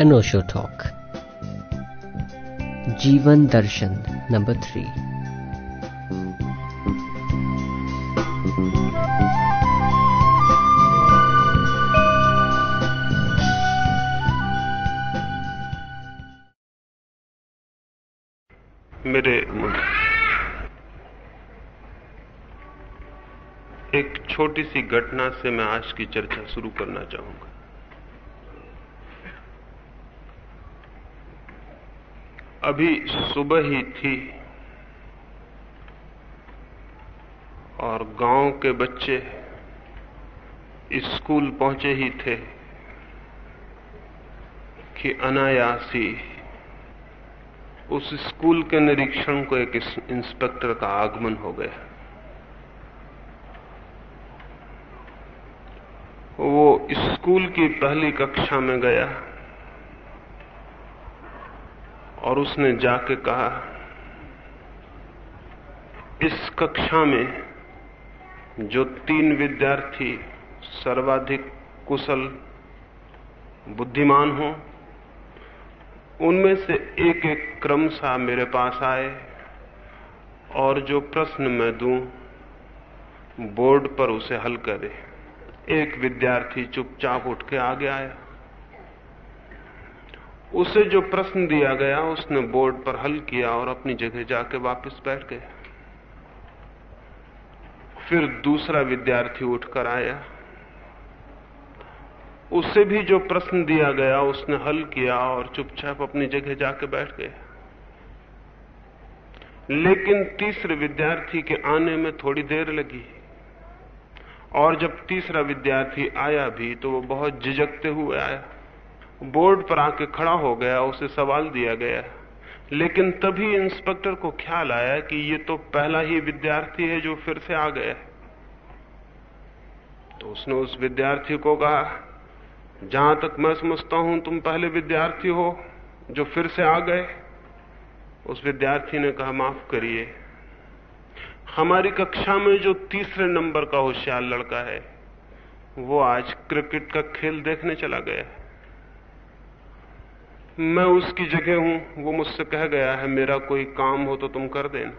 अनोशो talk जीवन दर्शन number three मेरे एक छोटी सी घटना से मैं आज की चर्चा शुरू करना चाहूँगा। अभी सुबह ही थी और गाँव के बच्चे स्कूल पहुँचे ही थे कि अनायासी उस स्कूल के निरीक्षण को एक इंस्पेक्टर का आगमन हो गया। वो स्कूल की पहली कक्षा में गया। और उसने जाके कहा, इस कक्षा में जो तीन विद्यार्थी सर्वाधिक कुशल, बुद्धिमान हो, उनमें से एक एक क्रमशः मेरे पास आए और जो प्रश्न मैं दूँ, बोर्ड पर उसे हल करे। एक विद्यार्थी चुपचाप उठ के आगे आया। उसे जो प्रश्न दिया गया, उसने बोर्ड पर हल किया और अपनी जगह जाके वापस बैठ गया। फिर दूसरा विद्यार्थी उठकर आया। उससे भी जो प्रश्न दिया गया, उसने हल किया और चुपचाप अपनी जगह जाके बैठ गया। लेकिन तीसरे विद्यार्थी के आने में थोड़ी देर लगी। और जब तीसरा विद्यार्थी आया भी तो वो बहुत झिझकते हुए आया। बोर्ड पर आके खड़ा हो गया, उसे सवाल दिया गया। लेकिन तभी इंस्पेक्टर को ख्याल आया कि ये तो पहला ही विद्यार्थी है जो फिर से आ गया। तो उसने उस विद्यार्थी को कहा, जहाँ तक मैं समझता हूँ, तुम पहले विद्यार्थी हो जो फिर से आ गए। उस विद्यार्थी ने कहा, माफ़ करिए। हमारी कक्षा में जो तीसरे नंबर का होशियार लड़का है, वो आज क्रिकेट का खेल देखने चला गया मैं उसकी जगह हूँ, वो मुझसे कह गया है, मेरा कोई काम हो तो तुम कर देना।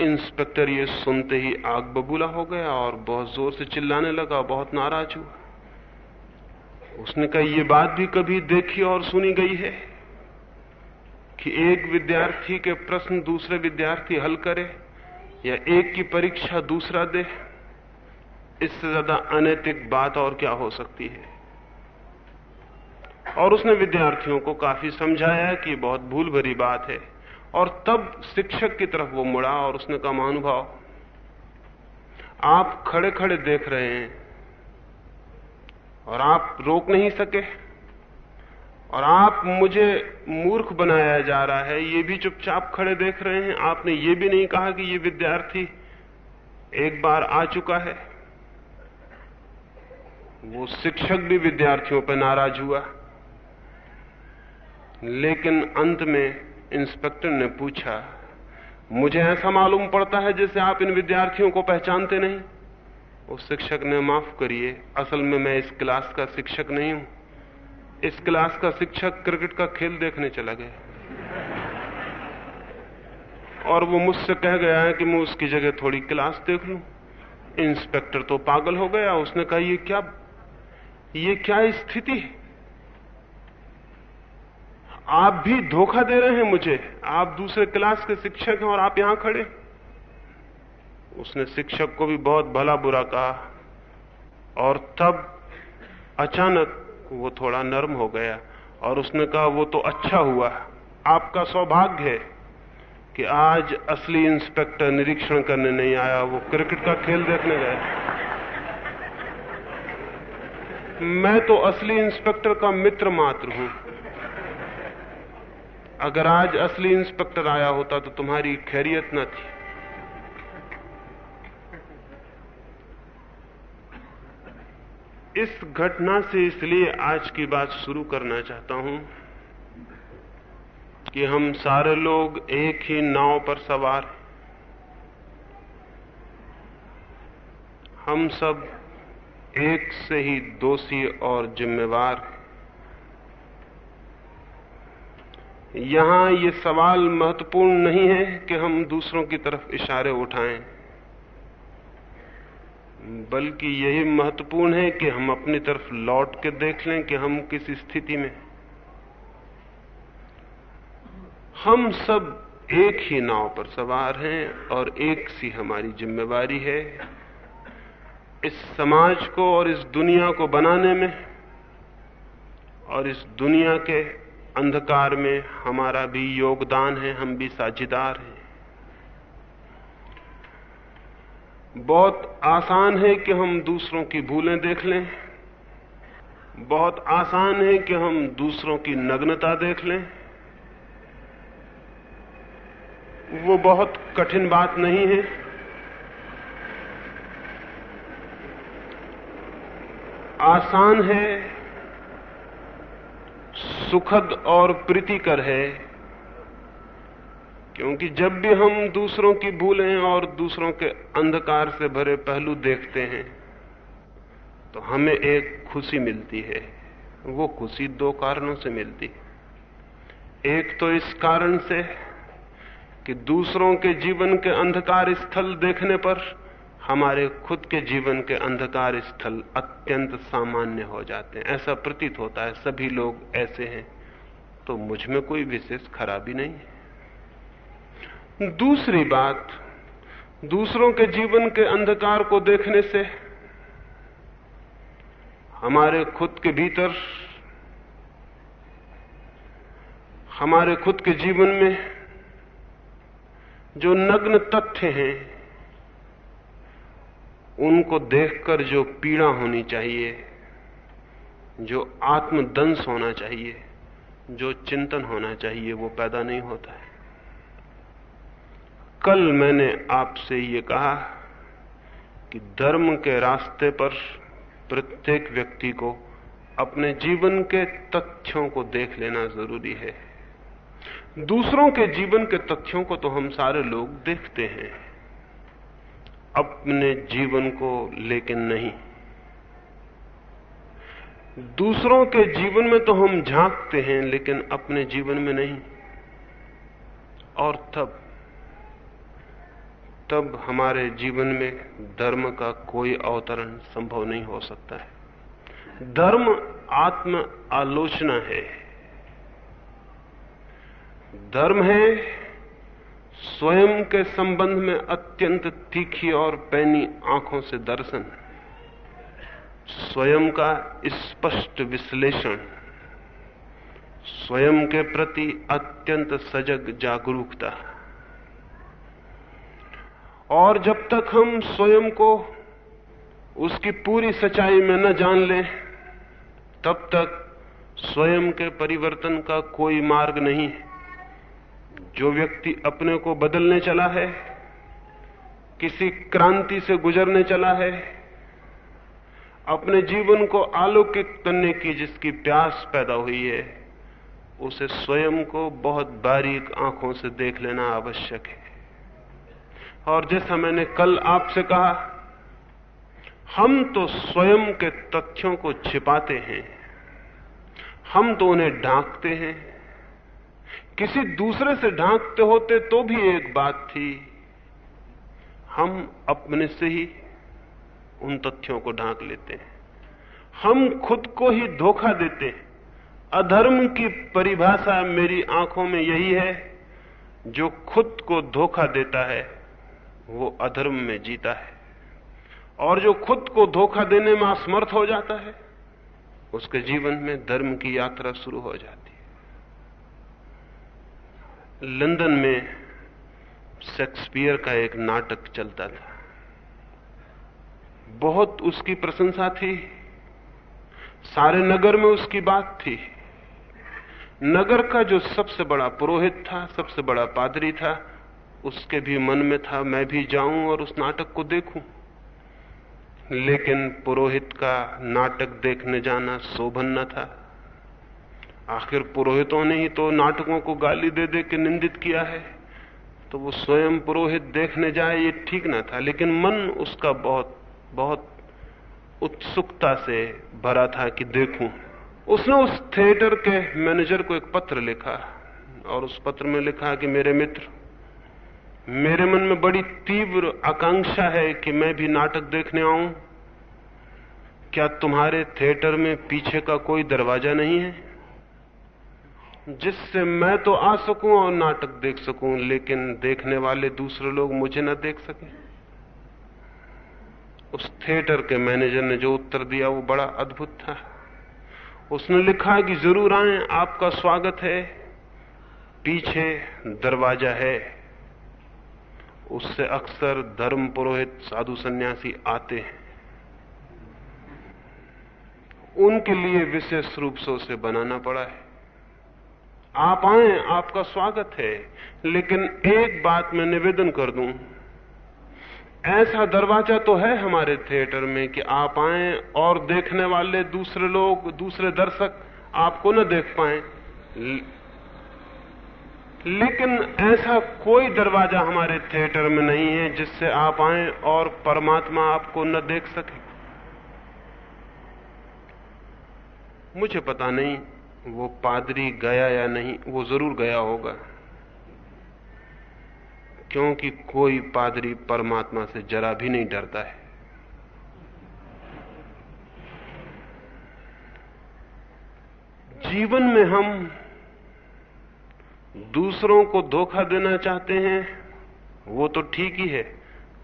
इंस्पेक्टर ये सुनते ही आग बबूला हो गया और बहुत ज़ोर से चिल्लाने लगा, बहुत नाराज़ हुआ। उसने कहा, ये बात भी कभी देखी और सुनी गई है कि एक विद्यार्थी के प्रश्न दूसरे विद्यार्थी हल करे या एक की परीक्षा दूसरा दे। इससे ज़्यादा अनैतिक बात और क्या हो सकती है? और उसने विद्यार्थियों को काफ़ी समझाया कि बहुत भूल भरी बात है। और तब शिक्षक की तरफ़ वो मुड़ा और उसने कहा, महानुभाव, आप खड़े खड़े देख रहे हैं और आप रोक नहीं सके और आप मुझे मूर्ख बनाया जा रहा है, ये भी चुपचाप खड़े देख रहे हैं। आपने ये भी नहीं कहा कि ये विद्यार्थी एक बार आ चुका है। वो शिक्षक भी विद्यार्थियों पर नाराज़ हुआ। लेकिन अंत में इंस्पेक्टर ने पूछा, मुझे ऐसा मालूम पड़ता है जैसे आप इन विद्यार्थियों को पहचानते नहीं? उस शिक्षक ने, माफ़ करिए, असल में मैं इस क्लास का शिक्षक नहीं हूँ। इस क्लास का शिक्षक क्रिकेट का खेल देखने चला गया और वो मुझसे कह गया है कि मैं उसकी जगह थोड़ी क्लास देख लूँ। इंस्पेक्टर तो पागल हो गया, उसने कहा, ये क्या ये क्या स्थिति है? आप भी धोखा दे रहे हैं मुझे। आप दूसरे क्लास के शिक्षक हैं और आप यहाँ खड़े उसने शिक्षक को भी बहुत भला बुरा कहा। और तब अचानक वो थोड़ा नर्म हो गया और उसने कहा, वो तो अच्छा हुआ। आपका सौभाग्य है कि आज असली इंस्पेक्टर निरीक्षण करने नहीं आया। वो क्रिकेट का खेल देखने गया मैं तो असली इंस्पेक्टर का मित्र मात्र हूँ। अगर आज असली इंस्पेक्टर आया होता तो तुम्हारी खैरियत न थी। इस घटना से इसलिए आज की बात शुरू करना चाहता हूँ कि हम सारे लोग एक ही नाव पर सवार हम सब एक से ही दोषी और जिम्मेवार यहाँ ये सवाल महत्वपूर्ण नहीं है कि हम दूसरों की तरफ़ इशारे उठाएँ, बल्कि यही महत्वपूर्ण है कि हम अपनी तरफ़ लौट के देख लें कि हम किस स्थिति में हम सब एक ही नाव पर सवार हैं और एक सी हमारी जिम्मेवारी है इस समाज को और इस दुनिया को बनाने में और इस दुनिया के अंधकार में हमारा भी योगदान है, हम भी साझेदार हैं। बहुत आसान है कि हम दूसरों की भूलें देख लें। बहुत आसान है कि हम दूसरों की नग्नता देख लें। वो बहुत कठिन बात नहीं है। आसान है सुखद और प्रीतिकर है। क्योंकि जब भी हम दूसरों की भूलें और दूसरों के अंधकार से भरे पहलू देखते हैं तो हमें एक खुशी मिलती है। वो खुशी दो कारणों से मिलती है। एक तो इस कारण से कि दूसरों के जीवन के अंधकार स्थल देखने पर हमारे खुद के जीवन के अंधकार स्थल अत्यंत सामान्य हो जाते हैं। ऐसा प्रतीत होता है, सभी लोग ऐसे हैं तो मुझमें कोई विशेष खराबी नहीं है। दूसरी बात, दूसरों के जीवन के अंधकार को देखने से हमारे खुद के भीतर, हमारे खुद के जीवन में जो नग्न तथ्य हैं उनको देखकर जो पीड़ा होनी चाहिए, जो आत्मदंश होना चाहिए, जो चिंतन होना चाहिए, वो पैदा नहीं होता है। कल मैंने आपसे ये कहा कि धर्म के रास्ते पर प्रत्येक व्यक्ति को अपने जीवन के तथ्यों को देख लेना ज़रूरी है। दूसरों के जीवन के तथ्यों को तो हम सारे लोग देखते हैं। अपने जीवन को लेकिन नहीं। दूसरों के जीवन में तो हम झांकते हैं, लेकिन अपने जीवन में नहीं। और तब तब हमारे जीवन में धर्म का कोई अवतरण संभव नहीं हो सकता है। धर्म आत्म आलोचना है। धर्म है स्वयं के संबंध में अत्यंत तीखी और पैनी आँखों से दर्शन। स्वयं का स्पष्ट विश्लेषण। स्वयं के प्रति अत्यंत सजग जागरूकता। और जब तक हम स्वयं को उसकी पूरी सच्चाई में न जान लें, तब तक स्वयं के परिवर्तन का कोई मार्ग नहीं है। जो व्यक्ति अपने को बदलने चला है, किसी क्रांति से गुजरने चला है, अपने जीवन को आलोकित करने की जिसकी प्यास पैदा हुई है, उसे स्वयं को बहुत बारीक आँखों से देख लेना आवश्यक है। और जैसा मैंने कल आपसे कहा, हम तो स्वयं के तथ्यों को छिपाते हैं, हम तो उन्हें ढांकते हैं किसी दूसरे से ढांकते होते तो भी एक बात थी। हम अपने से ही उन तथ्यों को ढांक लेते हैं। हम खुद को ही धोखा देते हैं। अधर्म की परिभाषा मेरी आँखों में यही है, जो खुद को धोखा देता है, वो अधर्म में जीता है। और जो खुद को धोखा देने में असमर्थ हो जाता है, उसके जीवन में धर्म की यात्रा शुरू हो जाती लंदन में शेक्सपियर का एक नाटक चलता था। बहुत उसकी प्रशंसा थी। सारे नगर में उसकी बात थी। नगर का जो सबसे बड़ा पुरोहित था, सबसे बड़ा पादरी था, उसके भी मन में था, मैं भी जाऊँ और उस नाटक को देखूँ। लेकिन पुरोहित का नाटक देखने जाना शोभन न था। आखिर पुरोहितों ने ही तो नाटकों को गाली दे दे के निंदित किया है। तो वो स्वयं पुरोहित देखने जाए, ये ठीक ना था, लेकिन मन उसका बहुत बहुत उत्सुकता से भरा था कि देखूँ। उसने उस थिएटर के मैनेजर को एक पत्र लिखा, और उस पत्र में लिखा कि मेरे मित्र, मेरे मन में बड़ी तीव्र आकांक्षा है कि मैं भी नाटक देखने आऊँ। क्या तुम्हारे थिएटर में पीछे का कोई दरवाज़ा नहीं है? जिससे मैं तो आ सकूँ और नाटक देख सकूँ, लेकिन देखने वाले दूसरे लोग मुझे न देख सके। उस थिएटर के मैनेजर ने जो उत्तर दिया, वो बड़ा अद्भुत था। उसने लिखा है कि ज़रूर आए, आपका स्वागत है। पीछे दरवाज़ा है। उससे अक्सर धर्म पुरोहित, साधु सन्यासी आते हैं। उनके लिए विशेष रूप से उसे बनाना पड़ा है। आप आए, आपका स्वागत है, लेकिन एक बात मैं निवेदन कर दूँ। ऐसा दरवाज़ा तो है हमारे थिएटर में कि आप आए और देखने वाले दूसरे लोग, दूसरे दर्शक आपको न देख पाए। लेकिन ऐसा कोई दरवाज़ा हमारे थिएटर में नहीं है जिससे आप आए और परमात्मा आपको न देख सके। मुझे पता नहीं वो पादरी गया या नहीं, वो ज़रूर गया होगा। क्योंकि कोई पादरी परमात्मा से जरा भी नहीं डरता है। जीवन में हम दूसरों को धोखा देना चाहते हैं, वो तो ठीक ही है,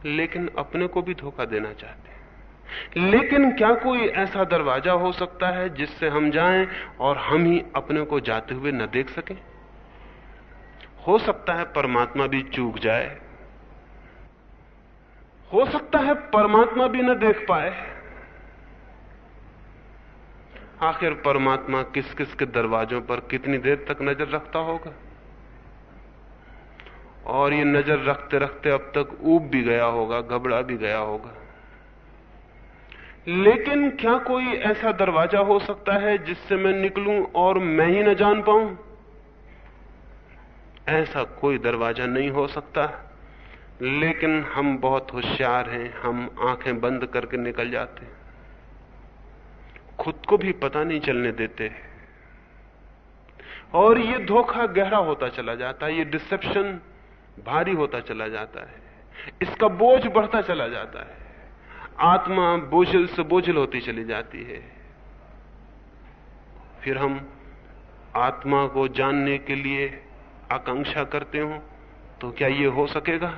लेकिन अपने को भी धोखा देना चाहते लेकिन क्या कोई ऐसा दरवाज़ा हो सकता है जिससे हम जाएँ और हम ही अपने को जाते हुए न देख सकें? हो सकता है परमात्मा भी चूक जाए। हो सकता है परमात्मा भी न देख पाए। आखिर परमात्मा किस किस के दरवाजों पर कितनी देर तक नज़र रखता होगा? और ये नज़र रखते रखते अब तक ऊब भी गया होगा, घबरा भी गया होगा। लेकिन क्या कोई ऐसा दरवाज़ा हो सकता है जिससे मैं निकलूं और मैं ही न जान पाऊँ? ऐसा कोई दरवाज़ा नहीं हो सकता। लेकिन हम बहुत होशियार हैं, हम आँखें बंद करके निकल जाते। खुद को भी पता नहीं चलने देते। और ये धोखा गहरा होता चला जाता है ये डिसेप्शन भारी होता चला जाता है। इसका बोझ बढ़ता चला जाता है। आत्मा बोझल से बोझल होती चली जाती है। फिर हम आत्मा को जानने के लिए आकांक्षा करते हो तो क्या ये हो सकेगा?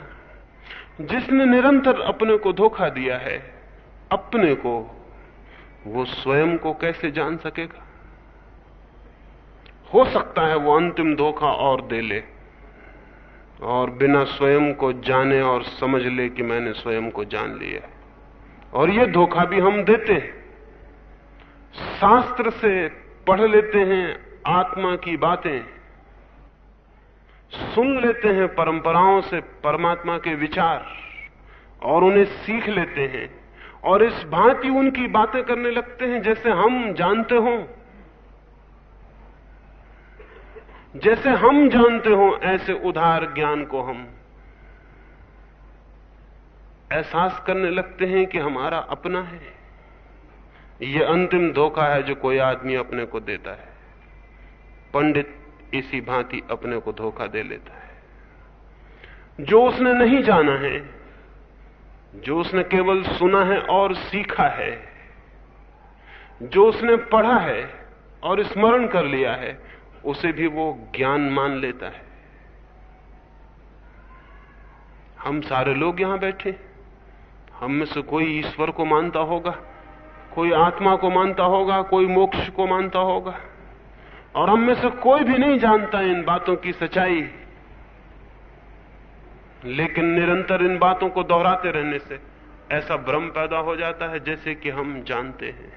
जिसने निरंतर अपने को धोखा दिया है, अपने को, वो स्वयं को कैसे जान सकेगा? हो सकता है वो अंतिम धोखा और दे ले, और बिना स्वयं को जाने और समझ ले कि मैंने स्वयं को जान लिया और ये धोखा भी हम देते हैं। शास्त्र से पढ़ लेते हैं आत्मा की बातें। सुन लेते हैं परंपराओं से परमात्मा के विचार और उन्हें सीख लेते हैं और इस भांति उनकी बातें करने लगते हैं जैसे हम जानते हों। जैसे हम जानते हो, ऐसे उधार ज्ञान को हम एहसास करने लगते हैं कि हमारा अपना है। यह अंतिम धोखा है जो कोई आदमी अपने को देता है। पंडित इसी भांति अपने को धोखा दे लेता है। जो उसने नहीं जाना है, जो उसने केवल सुना है और सीखा है, जो उसने पढ़ा है और स्मरण कर लिया है, उसे भी वो ज्ञान मान लेता है। हम सारे लोग यहाँ बैठे हम में से कोई ईश्वर को मानता होगा, कोई आत्मा को मानता होगा, कोई मोक्ष को मानता होगा। और हम में से कोई भी नहीं जानता इन बातों की सच्चाई। लेकिन निरंतर इन बातों को दोहराते रहने से ऐसा भ्रम पैदा हो जाता है जैसे कि हम जानते हैं।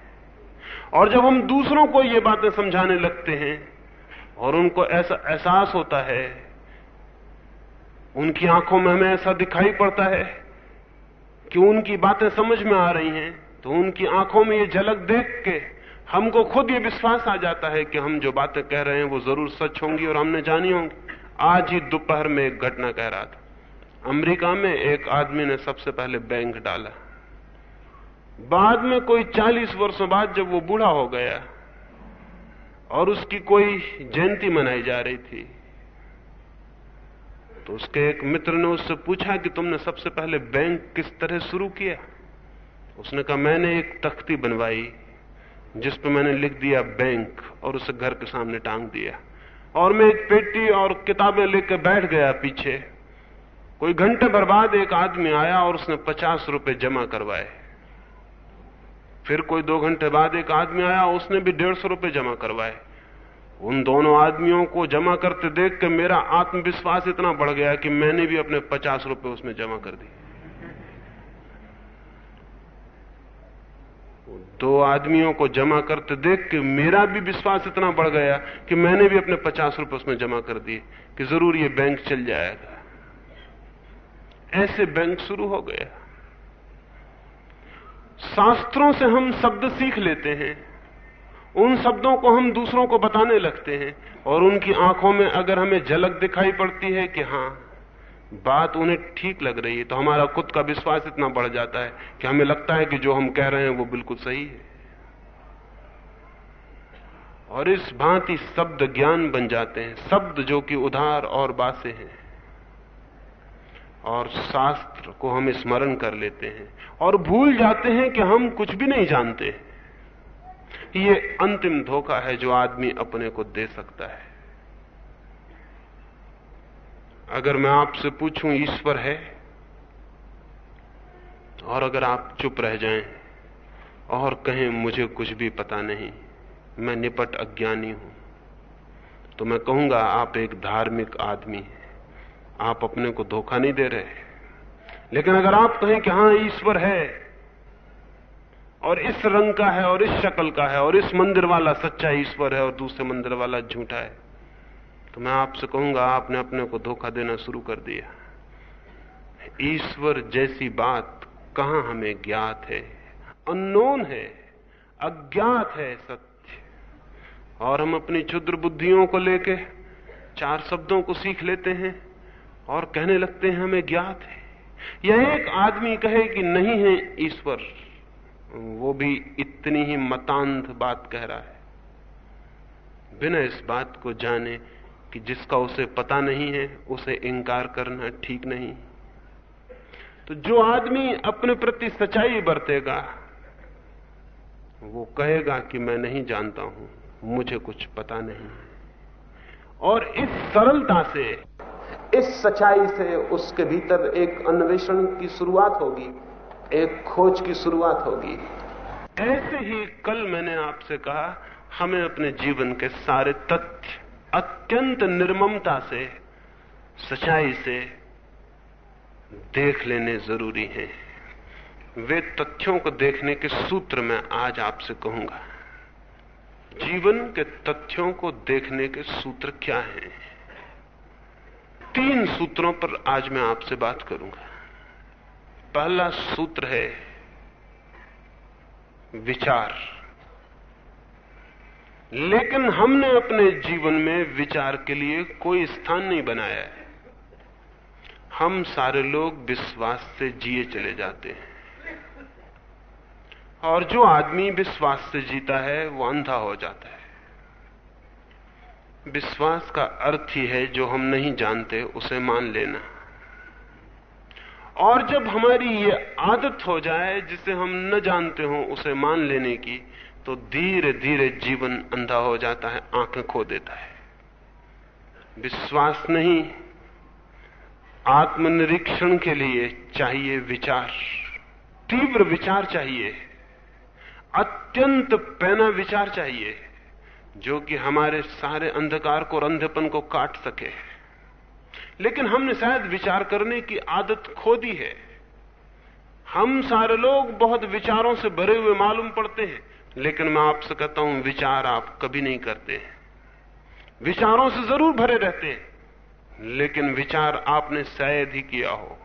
और जब हम दूसरों को ये बातें समझाने लगते हैं और उनको ऐसा एहसास होता है, उनकी आँखों में हमें ऐसा दिखाई पड़ता है कि उनकी बातें समझ में आ रही हैं तो उनकी आँखों में ये झलक देख के हमको खुद ये विश्वास आ जाता है कि हम जो बातें कह रहे हैं वो ज़रूर सच होंगी और हमने जानी होंगी। आज ही दोपहर में एक घटना कह रहा था। अमेरिका में एक आदमी ने सबसे पहले बैंक डाला। बाद में कोई चालीस वर्षों बाद जब वो बूढ़ा हो गया और उसकी कोई जयंती मनाई जा रही थी तो उसके एक मित्र ने उससे पूछा कि तुमने सबसे पहले बैंक किस तरह शुरू किया? उसने कहा, मैंने एक तख्ती बनवाई, जिस पर मैंने लिख दिया बैंक और उसे घर के सामने टांग दिया। और मैं एक पेटी और किताबें लेकर बैठ गया पीछे। कोई घंटे भर बाद एक आदमी आया और उसने पचास रुपए जमा करवाए। फिर कोई दो घंटे बाद एक आदमी आया, उसने भी डेढ़ सौ रुपए जमा करवाए। उन दोनों आदमियों को जमा करते देख के मेरा आत्मविश्वास इतना बढ़ गया कि मैंने भी अपने पचास रुपए उसमें जमा कर दिए। दो आदमियों को जमा करते देख के मेरा भी विश्वास इतना बढ़ गया कि मैंने भी अपने पचास रुपए उसमें जमा कर दिए कि ज़रूर ये बैंक चल जाएगा। ऐसे बैंक शुरू हो गया। शास्त्रों से हम शब्द सीख लेते हैं। उन शब्दों को हम दूसरों को बताने लगते हैं और उनकी आँखों में अगर हमें झलक दिखाई पड़ती है कि हाँ, बात उन्हें ठीक लग रही है तो हमारा खुद का विश्वास इतना बढ़ जाता है कि हमें लगता है कि जो हम कह रहे हैं वो बिल्कुल सही है। और इस भांति शब्द ज्ञान बन जाते हैं, शब्द जो कि उधार और बासे हैं। और शास्त्र को हम स्मरण कर लेते हैं और भूल जाते हैं कि हम कुछ भी नहीं जानते। हैं ये अंतिम धोखा है जो आदमी अपने को दे सकता है। अगर मैं आपसे पूछूँ, ईश्वर है? और अगर आप चुप रह जाएँ, और कहें, मुझे कुछ भी पता नहीं, मैं निपट अज्ञानी हूँ तो मैं कहूँगा, आप एक धार्मिक आदमी हैं। आप अपने को धोखा नहीं दे रहे लेकिन अगर आप कहें कि, हाँ, ईश्वर है और इस रंग का है और इस शक्ल का है और इस मंदिर वाला सच्चा ईश्वर है और दूसरे मंदिर वाला झूठा है। तो मैं आपसे कहूँगा, आपने अपने को धोखा देना शुरू कर दिया। ईश्वर जैसी बात कहाँ हमें ज्ञात है? अननोन है, अज्ञात है सत्य। और हम अपनी क्षुद्र बुद्धियों को लेके चार शब्दों को सीख लेते हैं और कहने लगते हैं, हमें ज्ञात है। यह एक आदमी कहे कि नहीं है ईश्वर वो भी इतनी ही मतांध बात कह रहा है। बिना इस बात को जाने कि जिसका उसे पता नहीं है, उसे इंकार करना ठीक नहीं। तो जो आदमी अपने प्रति सच्चाई बरतेगा, वो कहेगा कि मैं नहीं जानता हूँ, मुझे कुछ पता नहीं और इस सरलता से, इस सच्चाई से उसके भीतर एक अन्वेषण की शुरुआत होगी। एक खोज की शुरुआत होगी। ऐसे ही कल मैंने आपसे कहा, हमें अपने जीवन के सारे तथ्य अत्यंत निर्ममता से, सच्चाई से देख लेने ज़रूरी हैं। वे तथ्यों को देखने के सूत्र मैं आज आपसे कहूँगा। जीवन के तथ्यों को देखने के सूत्र क्या हैं? तीन सूत्रों पर आज मैं आपसे बात करूँगा। पहला सूत्र है विचार। लेकिन हमने अपने जीवन में विचार के लिए कोई स्थान नहीं बनाया है। हम सारे लोग विश्वास से जिए चले जाते हैं। और जो आदमी विश्वास से जीता है, वो अंधा हो जाता है। विश्वास का अर्थ ही है जो हम नहीं जानते, उसे मान लेना। और जब हमारी ये आदत हो जाए, जिसे हम न जानते हो, उसे मान लेने की तो धीरे धीरे जीवन अंधा हो जाता है, आँखें खो देता है। विश्वास नहीं, आत्मनिरीक्षण के लिए चाहिए विचार। तीव्र विचार चाहिए। अत्यंत पैना विचार चाहिए, जो कि हमारे सारे अंधकार को और अंधेपन को काट सके। लेकिन हमने शायद विचार करने की आदत खो दी है। हम सारे लोग बहुत विचारों से भरे हुए मालूम पड़ते हैं, लेकिन मैं आपसे कहता हूँ, विचार आप कभी नहीं करते हैं। विचारों से ज़रूर भरे रहते हैं, लेकिन विचार आपने शायद ही किया हो।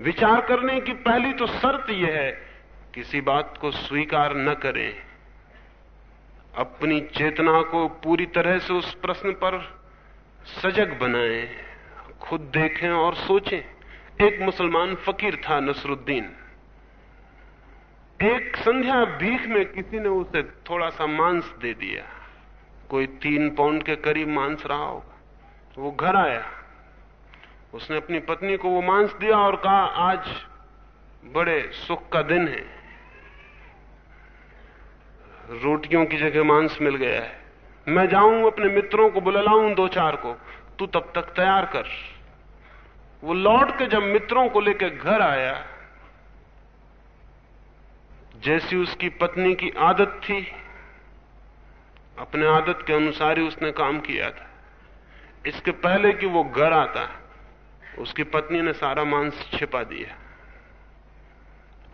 विचार करने की पहली तो शर्त यह है, किसी बात को स्वीकार न करें। अपनी चेतना को पूरी तरह से उस प्रश्न पर सजग बनाएँ। खुद देखें और सोचें। एक मुसलमान फकीर था नसरुद्दीन। एक संध्या भीख में किसी ने उसे थोड़ा सा मांस दे दिया। कोई तीन पाउंड के करीब मांस रहा होगा वो घर आया। उसने अपनी पत्नी को वो मांस दिया और कहा, आज बड़े सुख का दिन है। रोटियों की जगह मांस मिल गया है। मैं जाऊँ, अपने मित्रों को बुलाऊं, दो चार को। तू तब तक तैयार कर। वो लौट के जब मित्रों को लेकर घर आया, जैसी उसकी पत्नी की आदत थी, अपने आदत के अनुसार ही उसने काम किया था। इसके पहले कि वो घर आता, उसकी पत्नी ने सारा मांस छिपा दिया।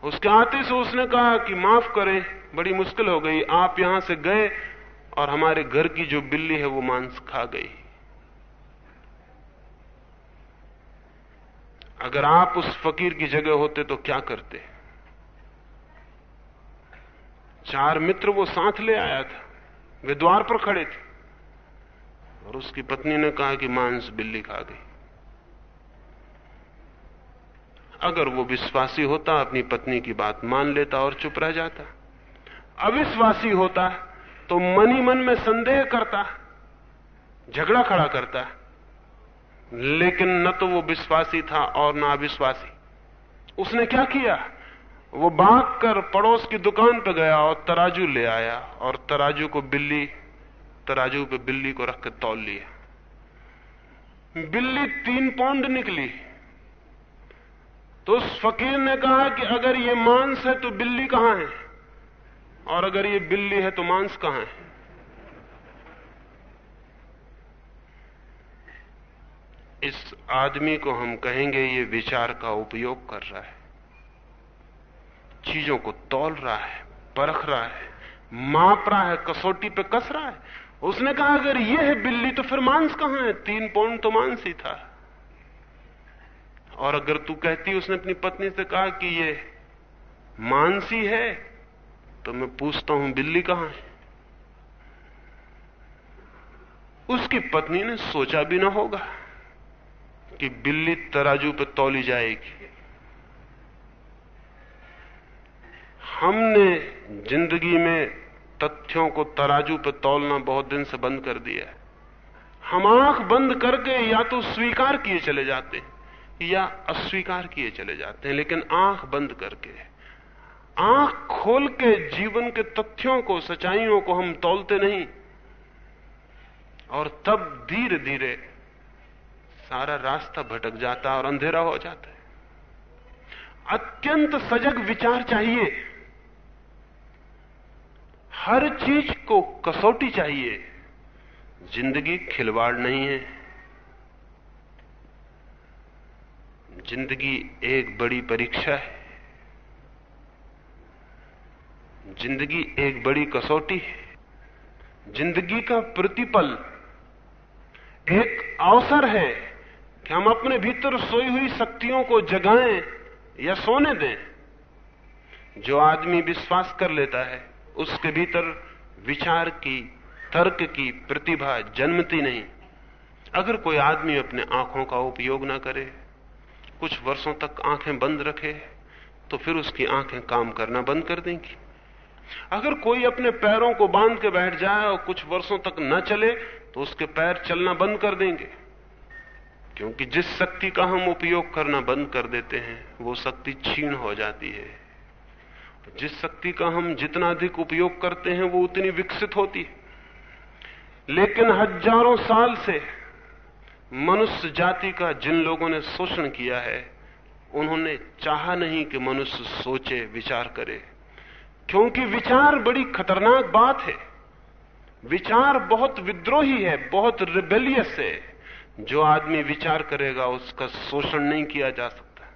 उसके आते से उसने कहा कि माफ़ करें, बड़ी मुश्किल हो गई। आप यहाँ से गए और हमारे घर की जो बिल्ली है, वो मांस खा गई। अगर आप उस फकीर की जगह होते तो क्या करते? चार मित्र वो साथ ले आया था। वे द्वार पर खड़े थे। और उसकी पत्नी ने कहा कि मांस बिल्ली खा गई। अगर वो विश्वासी होता, अपनी पत्नी की बात मान लेता और चुप रह जाता। अविश्वासी होता तो मन ही मन में संदेह करता, झगड़ा खड़ा करता। लेकिन न तो वो विश्वासी था और ना अविश्वासी। उसने क्या किया? वो भाग कर पड़ोस की दुकान पर गया और तराजू ले आया और तराजू को बिल्ली, तराजू पे बिल्ली को रख के तौल लिया। बिल्ली तीन पौंड निकली। तो उस फकीर ने कहा कि अगर ये मांस है तो बिल्ली कहाँ है? और अगर ये बिल्ली है तो मांस कहाँ है? इस आदमी को हम कहेंगे ये विचार का उपयोग कर रहा है। चीज़ों को तौल रहा है, परख रहा है, माप रहा है, कसौटी पे कस रहा है। उसने कहा, अगर ये है बिल्ली तो फिर मांस कहाँ है? तीन पौंड तो मांस ही था। और अगर तू कहती, उसने अपनी पत्नी से कहा कि ये मांसी है तो मैं पूछता हूँ, बिल्ली कहाँ है? उसकी पत्नी ने सोचा भी ना होगा। कि बिल्ली तराजू पर तौली जाएगी। हमने ज़िंदगी में तथ्यों को तराजू पर तौलना बहुत दिन से बंद कर दिया है। हम आँख बंद करके या तो स्वीकार किए चले जाते हैं, या अस्वीकार किए चले जाते हैं, लेकिन आँख बंद करके। आँख खोल के जीवन के तथ्यों को, सच्चाइयों को हम तोलते नहीं, और तब धीरे धीरे सारा रास्ता भटक जाता है और अंधेरा हो जाता है। अत्यंत सजग विचार चाहिए। हर चीज़ को कसौटी चाहिए। ज़िंदगी खिलवाड़ नहीं है। ज़िंदगी एक बड़ी परीक्षा है। ज़िंदगी एक बड़ी कसौटी है। ज़िंदगी का प्रतिपल एक अवसर है। कि हम अपने भीतर सोई हुई शक्तियों को जगाएँ या सोने दें। जो आदमी विश्वास कर लेता है, उसके भीतर विचार की, तर्क की प्रतिभा जन्मती नहीं। अगर कोई आदमी अपने आँखों का उपयोग ना करे, कुछ वर्षों तक आँखें बंद रखे तो फिर उसकी आँखें काम करना बंद कर देंगी। अगर कोई अपने पैरों को बाँध के बैठ जाए और कुछ वर्षों तक न चले तो उसके पैर चलना बंद कर देंगे। क्योंकि जिस शक्ति का हम उपयोग करना बंद कर देते हैं, वो शक्ति छीण हो जाती है। जिस शक्ति का हम जितना अधिक उपयोग करते हैं, वो उतनी विकसित होती है। लेकिन हज़ारों साल से मनुष्य जाति का जिन लोगों ने शोषण किया है, उन्होंने चाहा नहीं कि मनुष्य सोचे, विचार करे। क्योंकि विचार बड़ी खतरनाक बात है। विचार बहुत विद्रोही है, बहुत रिबेलियस है। जो आदमी विचार करेगा उसका शोषण नहीं किया जा सकता।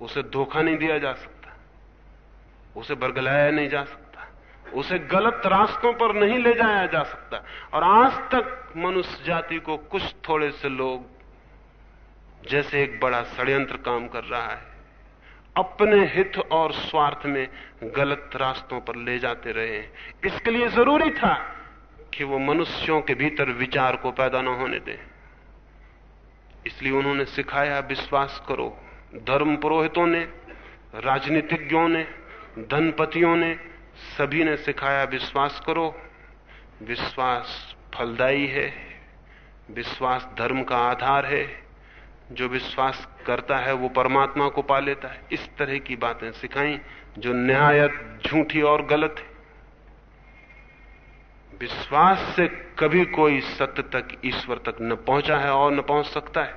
उसे धोखा नहीं दिया जा सकता। उसे बरगलाया नहीं जा सकता। उसे गलत रास्तों पर नहीं ले जाया जा सकता। और आज तक मनुष्य जाति को कुछ थोड़े से लोग जैसे एक बड़ा षड्यंत्र काम कर रहा है, अपने हित और स्वार्थ में गलत रास्तों पर ले जाते रहे। इसके लिए ज़रूरी था कि वो मनुष्यों के भीतर विचार को पैदा न होने दें। इसलिए उन्होंने सिखाया, विश्वास करो। धर्म पुरोहितों ने, राजनीतिज्ञों ने, धनपतियों ने, सभी ने सिखाया, विश्वास करो। विश्वास फलदायी है। विश्वास धर्म का आधार है। जो विश्वास करता है, वो परमात्मा को पा लेता है। इस तरह की बातें सिखाई, जो न्यायत झूठी और गलत है। विश्वास से कभी कोई सत्य तक, ईश्वर तक न पहुँचा है और न पहुँच सकता है।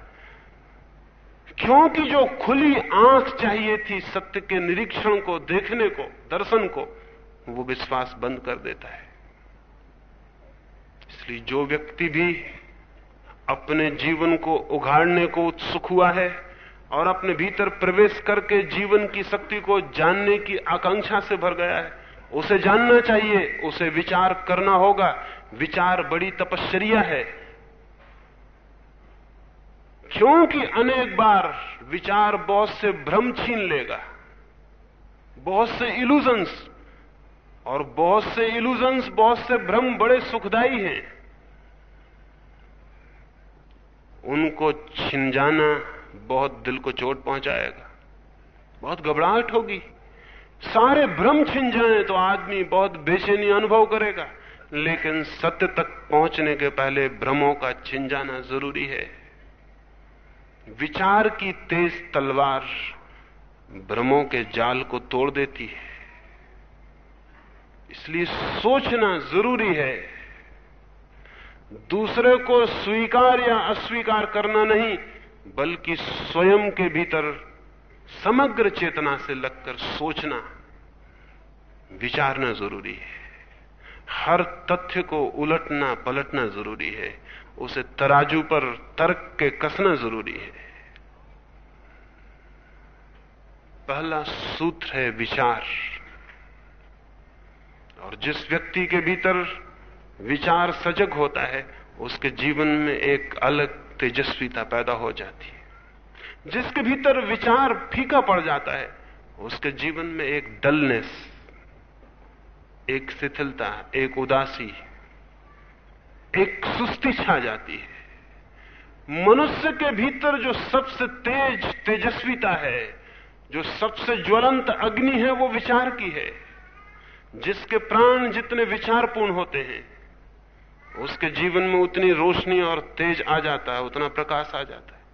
क्योंकि जो खुली आँख चाहिए थी सत्य के निरीक्षण को, देखने को, दर्शन को, वो विश्वास बंद कर देता है। इसलिए जो व्यक्ति भी अपने जीवन को उघाड़ने को उत्सुक हुआ है और अपने भीतर प्रवेश करके जीवन की शक्ति को जानने की आकांक्षा से भर गया है उसे जानना चाहिए, उसे विचार करना होगा। विचार बड़ी तपश्चर्या है। क्योंकि अनेक बार विचार बहुत से भ्रम छीन लेगा, बहुत से इल्यूजन्स और बहुत से इल्यूजन्स बहुत से भ्रम बड़े सुखदाई हैं। उनको छिन जाना बहुत दिल को चोट पहुंचाएगा, बहुत घबराहट होगी। सारे भ्रम छिन जाए तो आदमी बहुत बेचैनी अनुभव करेगा। लेकिन सत्य तक पहुँचने के पहले भ्रमों का छिन जाना ज़रूरी है। विचार की तेज तलवार भ्रमों के जाल को तोड़ देती है। इसलिए सोचना ज़रूरी है। दूसरे को स्वीकार या अस्वीकार करना नहीं, बल्कि स्वयं के भीतर समग्र चेतना से लगकर सोचना विचारना ज़रूरी है। हर तथ्य को उलटना, पलटना ज़रूरी है। उसे तराजू पर तर्क के कसना ज़रूरी है। पहला सूत्र है विचार। और जिस व्यक्ति के भीतर विचार सजग होता है, उसके जीवन में एक अलग तेजस्वीता पैदा हो जाती है। जिसके भीतर विचार फीका पड़ जाता है, उसके जीवन में एक डलनेस, एक शिथिलता, एक उदासी, एक सुस्ती छा जाती है। मनुष्य के भीतर जो सबसे तेज तेजस्वीता है, जो सबसे ज्वलंत अग्नि है, वो विचार की है। जिसके प्राण जितने विचारपूर्ण होते हैं, उसके जीवन में उतनी रोशनी और तेज आ जाता है, उतना प्रकाश आ जाता है।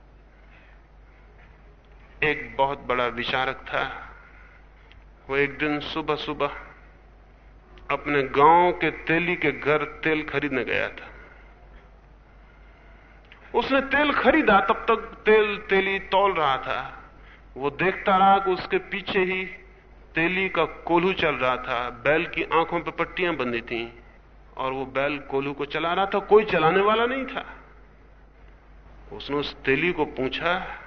एक बहुत बड़ा विचारक था। वो एक दिन सुबह सुबह अपने गाँव के तेली के घर तेल खरीदने गया था। उसने तेल खरीदा, तब तक तेल, तेली तोल रहा था। वो देखता रहा कि उसके पीछे ही तेली का कोल्हू चल रहा था। बैल की आँखों पर पट्टियाँ बंधी थीं और वो बैल कोल्हू को चला रहा था। कोई चलाने वाला नहीं था। उसने उस तेली को पूछा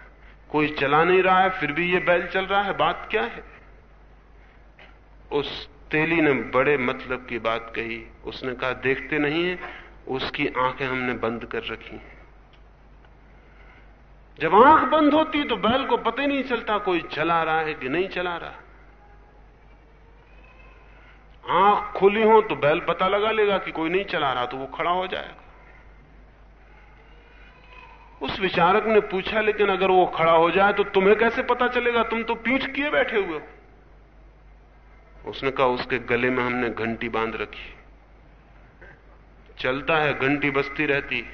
कोई चला नहीं रहा है, फिर भी ये बैल चल रहा है, बात क्या है? उस तेली ने बड़े मतलब की बात कही। उसने कहा, देखते नहीं है, उसकी आँखें हमने बंद कर रखी हैं। जब आँख बंद होती तो बैल को पता ही नहीं चलता कोई चला रहा है कि नहीं चला रहा। आँख खुली हो तो बैल पता लगा लेगा कि कोई नहीं चला रहा तो वो खड़ा हो जाएगा। उस विचारक ने पूछा, लेकिन अगर वो खड़ा हो जाए तो तुम्हें कैसे पता चलेगा? तुम तो पीठ किए बैठे हुए हो। उसने कहा, उसके गले में हमने घंटी बाँध रखी चलता है, घंटी बजती रहती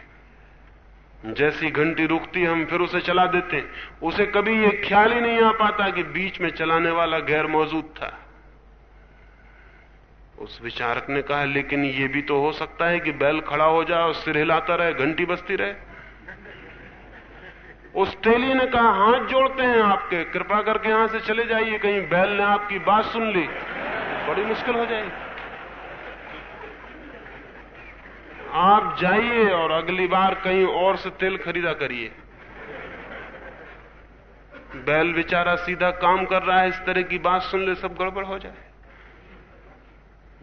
जैसी घंटी रुकती हम फिर उसे चला देते उसे कभी ये ख्याल ही नहीं आ पाता कि बीच में चलाने वाला गैर मौजूद था। उस विचारक ने कहा, लेकिन ये भी तो हो सकता है कि बैल खड़ा हो जाए और सिर हिलाता रहे, घंटी बजती रहे। तेली ने कहा, हाथ जोड़ते हैं आपके। कृपा करके यहाँ से चले जाइए, कहीं बैल ने आपकी बात सुन ली। बड़ी मुश्किल हो जाएगी। आप जाइए और अगली बार कहीं और से तेल खरीदा करिए। बैल बेचारा सीधा काम कर रहा है, इस तरह की बात सुन ले, सब गड़बड़ हो जाए।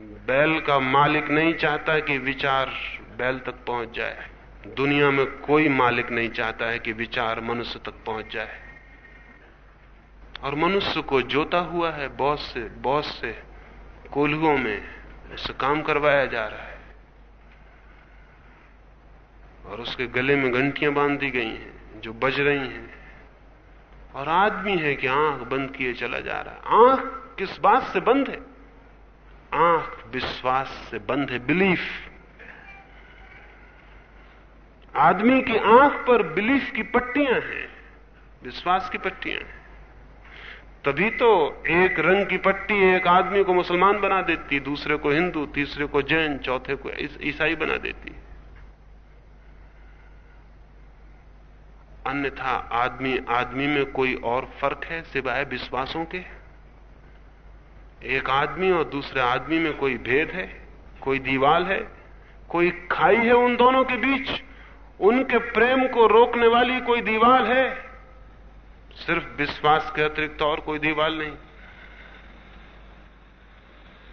बैल का मालिक नहीं चाहता कि विचार बैल तक पहुँच जाए। दुनिया में कोई मालिक नहीं चाहता है कि विचार मनुष्य तक पहुँच जाए। और मनुष्य को जोता हुआ है, बहुत से बहुत से कोल्हुओं में उससे काम करवाया जा रहा है। और उसके गले में घंटियाँ बाँध दी गई हैं, जो बज रही हैं। और आदमी है कि आँख बंद किए चला जा रहा है। आँख किस बात से बंद है? आँख विश्वास से बंद है, बिलीफ। आदमी की आँख पर बिलीफ की पट्टियाँ हैं, विश्वास की पट्टियाँ हैं। तभी तो एक रंग की पट्टी एक आदमी को मुसलमान बना देती, दूसरे को हिंदू, तीसरे को जैन, चौथे को ईसाई बना देती। अन्यथा आदमी आदमी में कोई और फ़र्क है सिवाय विश्वासों के? एक आदमी और दूसरे आदमी में कोई भेद है, कोई दीवाल है, कोई खाई है उन दोनों के बीच? उनके प्रेम को रोकने वाली कोई दीवार है? सिर्फ़ विश्वास के अतिरिक्त और कोई दीवाल नहीं।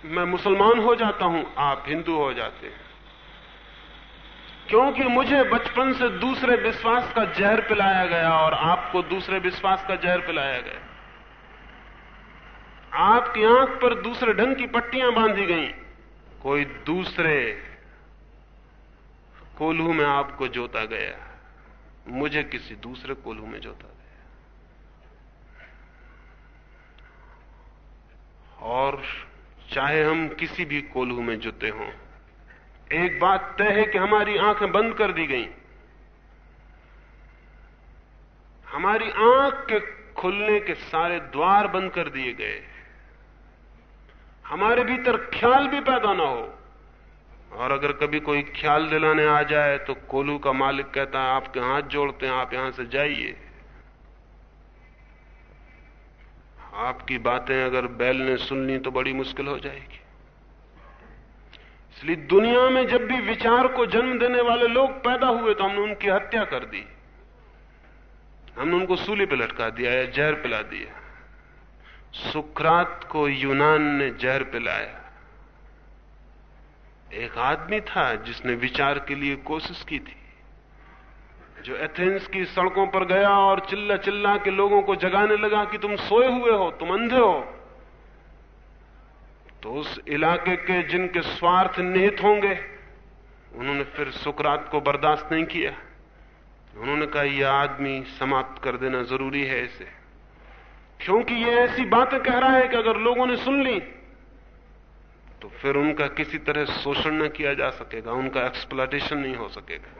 मैं मुसलमान हो जाता हूँ, आप हिंदू हो जाते हैं। क्योंकि मुझे बचपन से दूसरे विश्वास का जहर पिलाया गया और आपको दूसरे विश्वास का जहर पिलाया गया। आपकी आँख पर दूसरे ढंग की पट्टियाँ बांधी गई। कोई दूसरे कोल्हू में आपको जोता गया मुझे किसी दूसरे कोल्हू में जोता गया और चाहे हम किसी भी कोल्हू में जुते हों, एक बात तय है कि हमारी आँखें बंद कर दी गई। हमारी आँख के खुलने के सारे द्वार बंद कर दिए गए। हमारे भीतर ख्याल भी पैदा ना हो। और अगर कभी कोई ख्याल दिलाने आ जाए तो कोलू का मालिक कहता है, आपके हाथ जोड़ते हैं, आप यहाँ से जाइए। आपकी बातें अगर बैल ने सुन ली तो बड़ी मुश्किल हो जाएगी। इसलिए दुनिया में जब भी विचार को जन्म देने वाले लोग पैदा हुए तो हमने उनकी हत्या कर दी। हमने उनको सूली पे लटका दिया या जहर पिला दिया। सुकरात को यूनान ने जहर पिलाया। एक आदमी था जिसने विचार के लिए कोशिश की थी, जो एथेंस की सड़कों पर गया और चिल्ला चिल्ला के लोगों को जगाने लगा कि तुम सोए हुए हो, तुम अंधे हो। तो उस इलाके के जिनके स्वार्थ निहित होंगे, उन्होंने फिर सुकरात को बर्दाश्त नहीं किया। उन्होंने कहा, यह आदमी समाप्त कर देना ज़रूरी है इसे। क्योंकि यह ऐसी बातें कह रहा है कि अगर लोगों ने सुन ली तो फिर उनका किसी तरह शोषण न किया जा सकेगा, उनका एक्सप्लाटेशन नहीं हो सकेगा।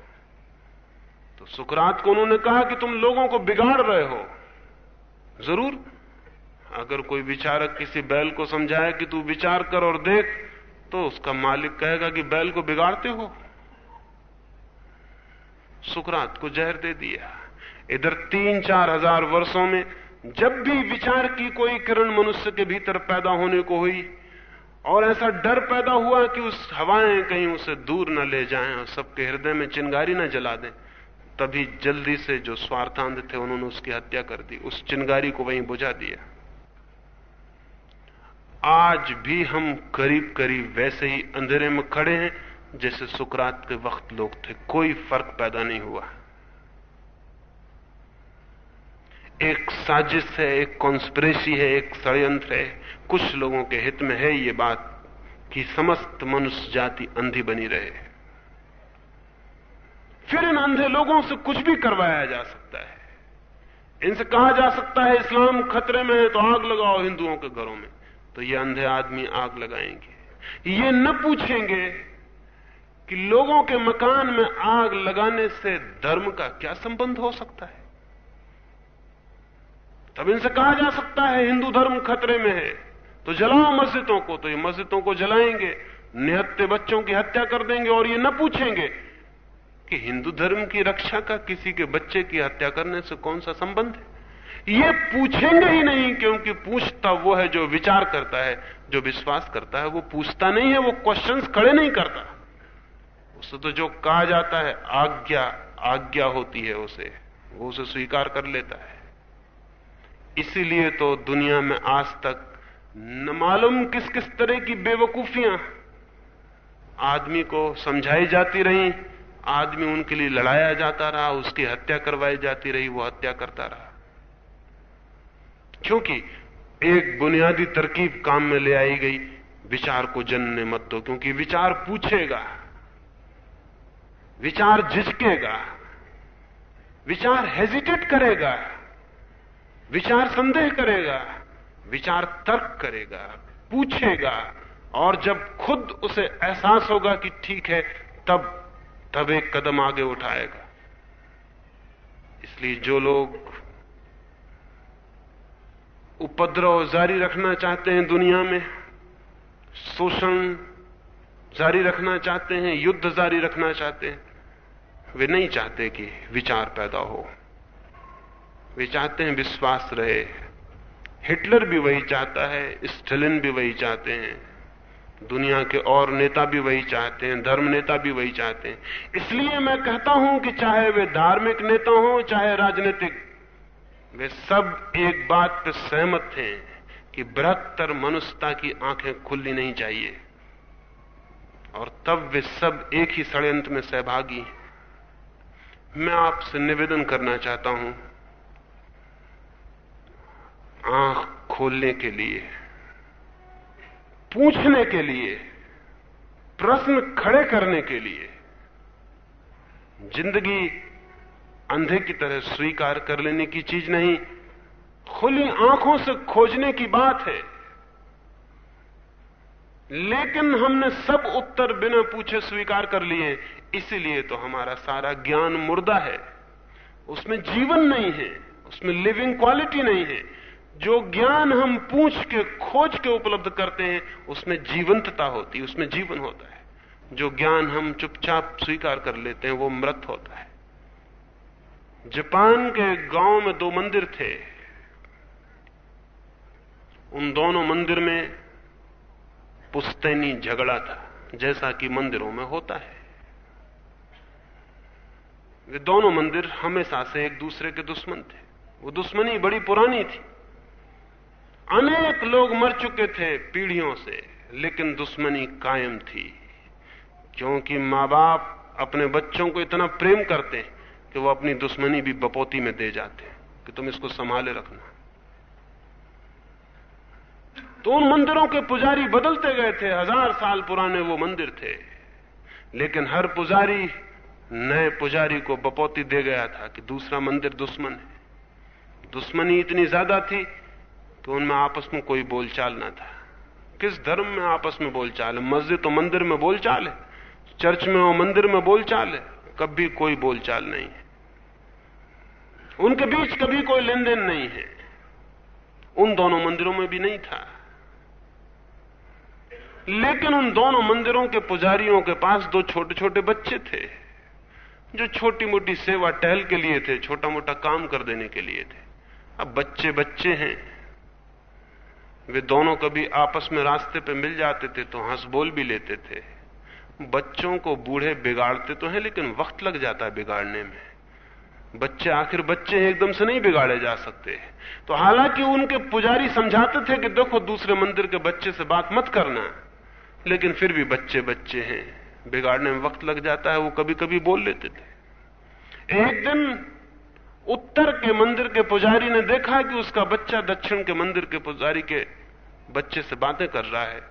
तो सुकरात को उन्होंने कहा कि तुम लोगों को बिगाड़ रहे हो। ज़रूर, अगर कोई विचारक किसी बैल को समझाए कि तू विचार कर और देख तो उसका मालिक कहेगा कि बैल को बिगाड़ते हो। सुकरात को जहर दे दिया। इधर तीन चार हज़ार वर्षों में जब भी विचार की कोई किरण मनुष्य के भीतर पैदा होने को हुई और ऐसा डर पैदा हुआ कि उस हवाएँ कहीं उसे दूर न ले जाएँ और सबके हृदय में चिंगारी न जला दें। तभी जल्दी से जो स्वार्थांध थे, उन्होंने उसकी हत्या कर दी। उस चिंगारी को वहीं बुझा दिया। आज भी हम करीब करीब वैसे ही अंधेरे में खड़े हैं, जैसे सुकरात के वक्त लोग थे। कोई फ़र्क पैदा नहीं हुआ। एक साजिश है, एक कॉन्स्परेसी है, एक षडयंत्र है। कुछ लोगों के हित में है ये बात कि समस्त मनुष्य जाति अंधी बनी रहे फिर इन अंधे लोगों से कुछ भी करवाया जा सकता है। इनसे कहा जा सकता है, इस्लाम खतरे में है तो आग लगाओ हिंदुओं के घरों में। तो ये अंधे आदमी आग लगाएँगे। ये न पूछेंगे कि लोगों के मकान में आग लगाने से धर्म का क्या संबंध हो सकता है। तब इनसे कहा जा सकता है, हिंदू धर्म खतरे में है। तो जलाओ मस्जिदों को तो ये मस्जिदों को जलाएँगे, निहत्ते बच्चों की हत्या कर देंगे और ये न पूछेंगे कि हिंदू धर्म की रक्षा का किसी के बच्चे की हत्या करने से कौन सा संबंध है? ये पूछेंगे ही नहीं, क्योंकि पूछता वो है जो विचार करता है, जो विश्वास करता है, वो पूछता नहीं है, वो क्वेश्चंस खड़े नहीं करता। उससे तो जो कहा जाता है, आज्ञा आज्ञा होती है उसे, वो उसे स्वीकार कर लेता है। इसीलिए तो दुनिया में आज तक न मालूम किस किस तरह की बेवकूफियाँ आदमी को समझाई जाती रही, आदमी उनके लिए लड़ाया जाता रहा, उसकी हत्या करवाई जाती रही, वो हत्या करता रहा। क्योंकि एक बुनियादी तरकीब काम में ले आई गई, विचार को जनने मत दो, क्योंकि विचार पूछेगा, विचार झिझकेगा, विचार हेजिटेट करेगा, विचार संदेह करेगा। विचार तर्क करेगा, पूछेगा और जब खुद उसे एहसास होगा कि ठीक है, तब तब एक कदम आगे उठाएगा। इसलिए जो लोग उपद्रव जारी रखना चाहते हैं दुनिया में, शोषण जारी रखना चाहते हैं, युद्ध जारी रखना चाहते हैं, वे नहीं चाहते कि विचार पैदा हो। वे चाहते हैं विश्वास रहे। हिटलर भी वही चाहता है, स्टेलिन भी वही चाहते हैं, दुनिया के और नेता भी वही चाहते हैं, धर्म नेता भी वही चाहते हैं। इसलिए मैं कहता हूँ कि चाहे वे धार्मिक नेता हो, चाहे राजनीतिक, वे सब एक बात पर सहमत थे कि बृहत्तर मनुष्यता की आँखें खुलनी नहीं चाहिए। और तब वे सब एक ही षड्यंत्र में सहभागी मैं आपसे निवेदन करना चाहता हूँ आँख खोलने के लिए, पूछने के लिए, प्रश्न खड़े करने के लिए, ज़िंदगी अंधे की तरह स्वीकार कर लेने की चीज़ नहीं, खुली आँखों से खोजने की बात है। लेकिन हमने सब उत्तर बिना पूछे स्वीकार कर लिए, इसीलिए तो हमारा सारा ज्ञान मुर्दा है। उसमें जीवन नहीं है, उसमें लिविंग क्वालिटी नहीं है। जो ज्ञान हम पूछ के, खोज के उपलब्ध करते हैं, उसमें जीवंतता होती है उसमें जीवन होता है। जो ज्ञान हम चुपचाप स्वीकार कर लेते हैं, वो मृत होता है। जापान के गाँव में दो मंदिर थे। उन दोनों मंदिर में पुस्तैनी झगड़ा था, जैसा कि मंदिरों में होता है। वे दोनों मंदिर हमेशा से एक दूसरे के दुश्मन थे। वो दुश्मनी बड़ी पुरानी थी। अनेक लोग मर चुके थे पीढ़ियों से, लेकिन दुश्मनी कायम थी। क्योंकि माँ बाप अपने बच्चों को इतना प्रेम करते हैं कि वो अपनी दुश्मनी भी बपोती में दे जाते कि तुम इसको संभाले रखना। तो उन मंदिरों के पुजारी बदलते गए थे। हज़ार साल पुराने वो मंदिर थे। लेकिन हर पुजारी नए पुजारी को बपौती दे गया था कि दूसरा मंदिर दुश्मन है। दुश्मनी इतनी ज़्यादा थी तो उनमें आपस में कोई बोलचाल ना था। किस धर्म में आपस में बोलचाल है? मस्जिद तो मंदिर में बोलचाल है। चर्च में और मंदिर में बोलचाल है। कभी कोई बोलचाल नहीं है। उनके बीच कभी कोई लेन देन नहीं है। उन दोनों मंदिरों में भी नहीं था। लेकिन उन दोनों मंदिरों के पुजारियों के पास दो छोटे छोटे बच्चे थे, जो छोटी मोटी सेवा टहल के लिए थे छोटा मोटा काम कर देने के लिए थे। अब बच्चे बच्चे हैं। वे दोनों कभी आपस में रास्ते पे मिल जाते थे तो हंस बोल भी लेते थे। बच्चों को बूढ़े बिगाड़ते तो हैं, लेकिन वक्त लग जाता है बिगाड़ने में। बच्चे आखिर बच्चे एकदम से नहीं बिगाड़े जा सकते। तो हालाँकि उनके पुजारी समझाते थे कि देखो, दूसरे मंदिर के बच्चे से बात मत करना। लेकिन फिर भी बच्चे बच्चे हैं। बिगाड़ने में वक्त लग जाता है, वो कभी कभी बोल लेते थे। एक दिन उत्तर के मंदिर के पुजारी ने देखा कि उसका बच्चा दक्षिण के मंदिर के पुजारी के बच्चे से बातें कर रहा है।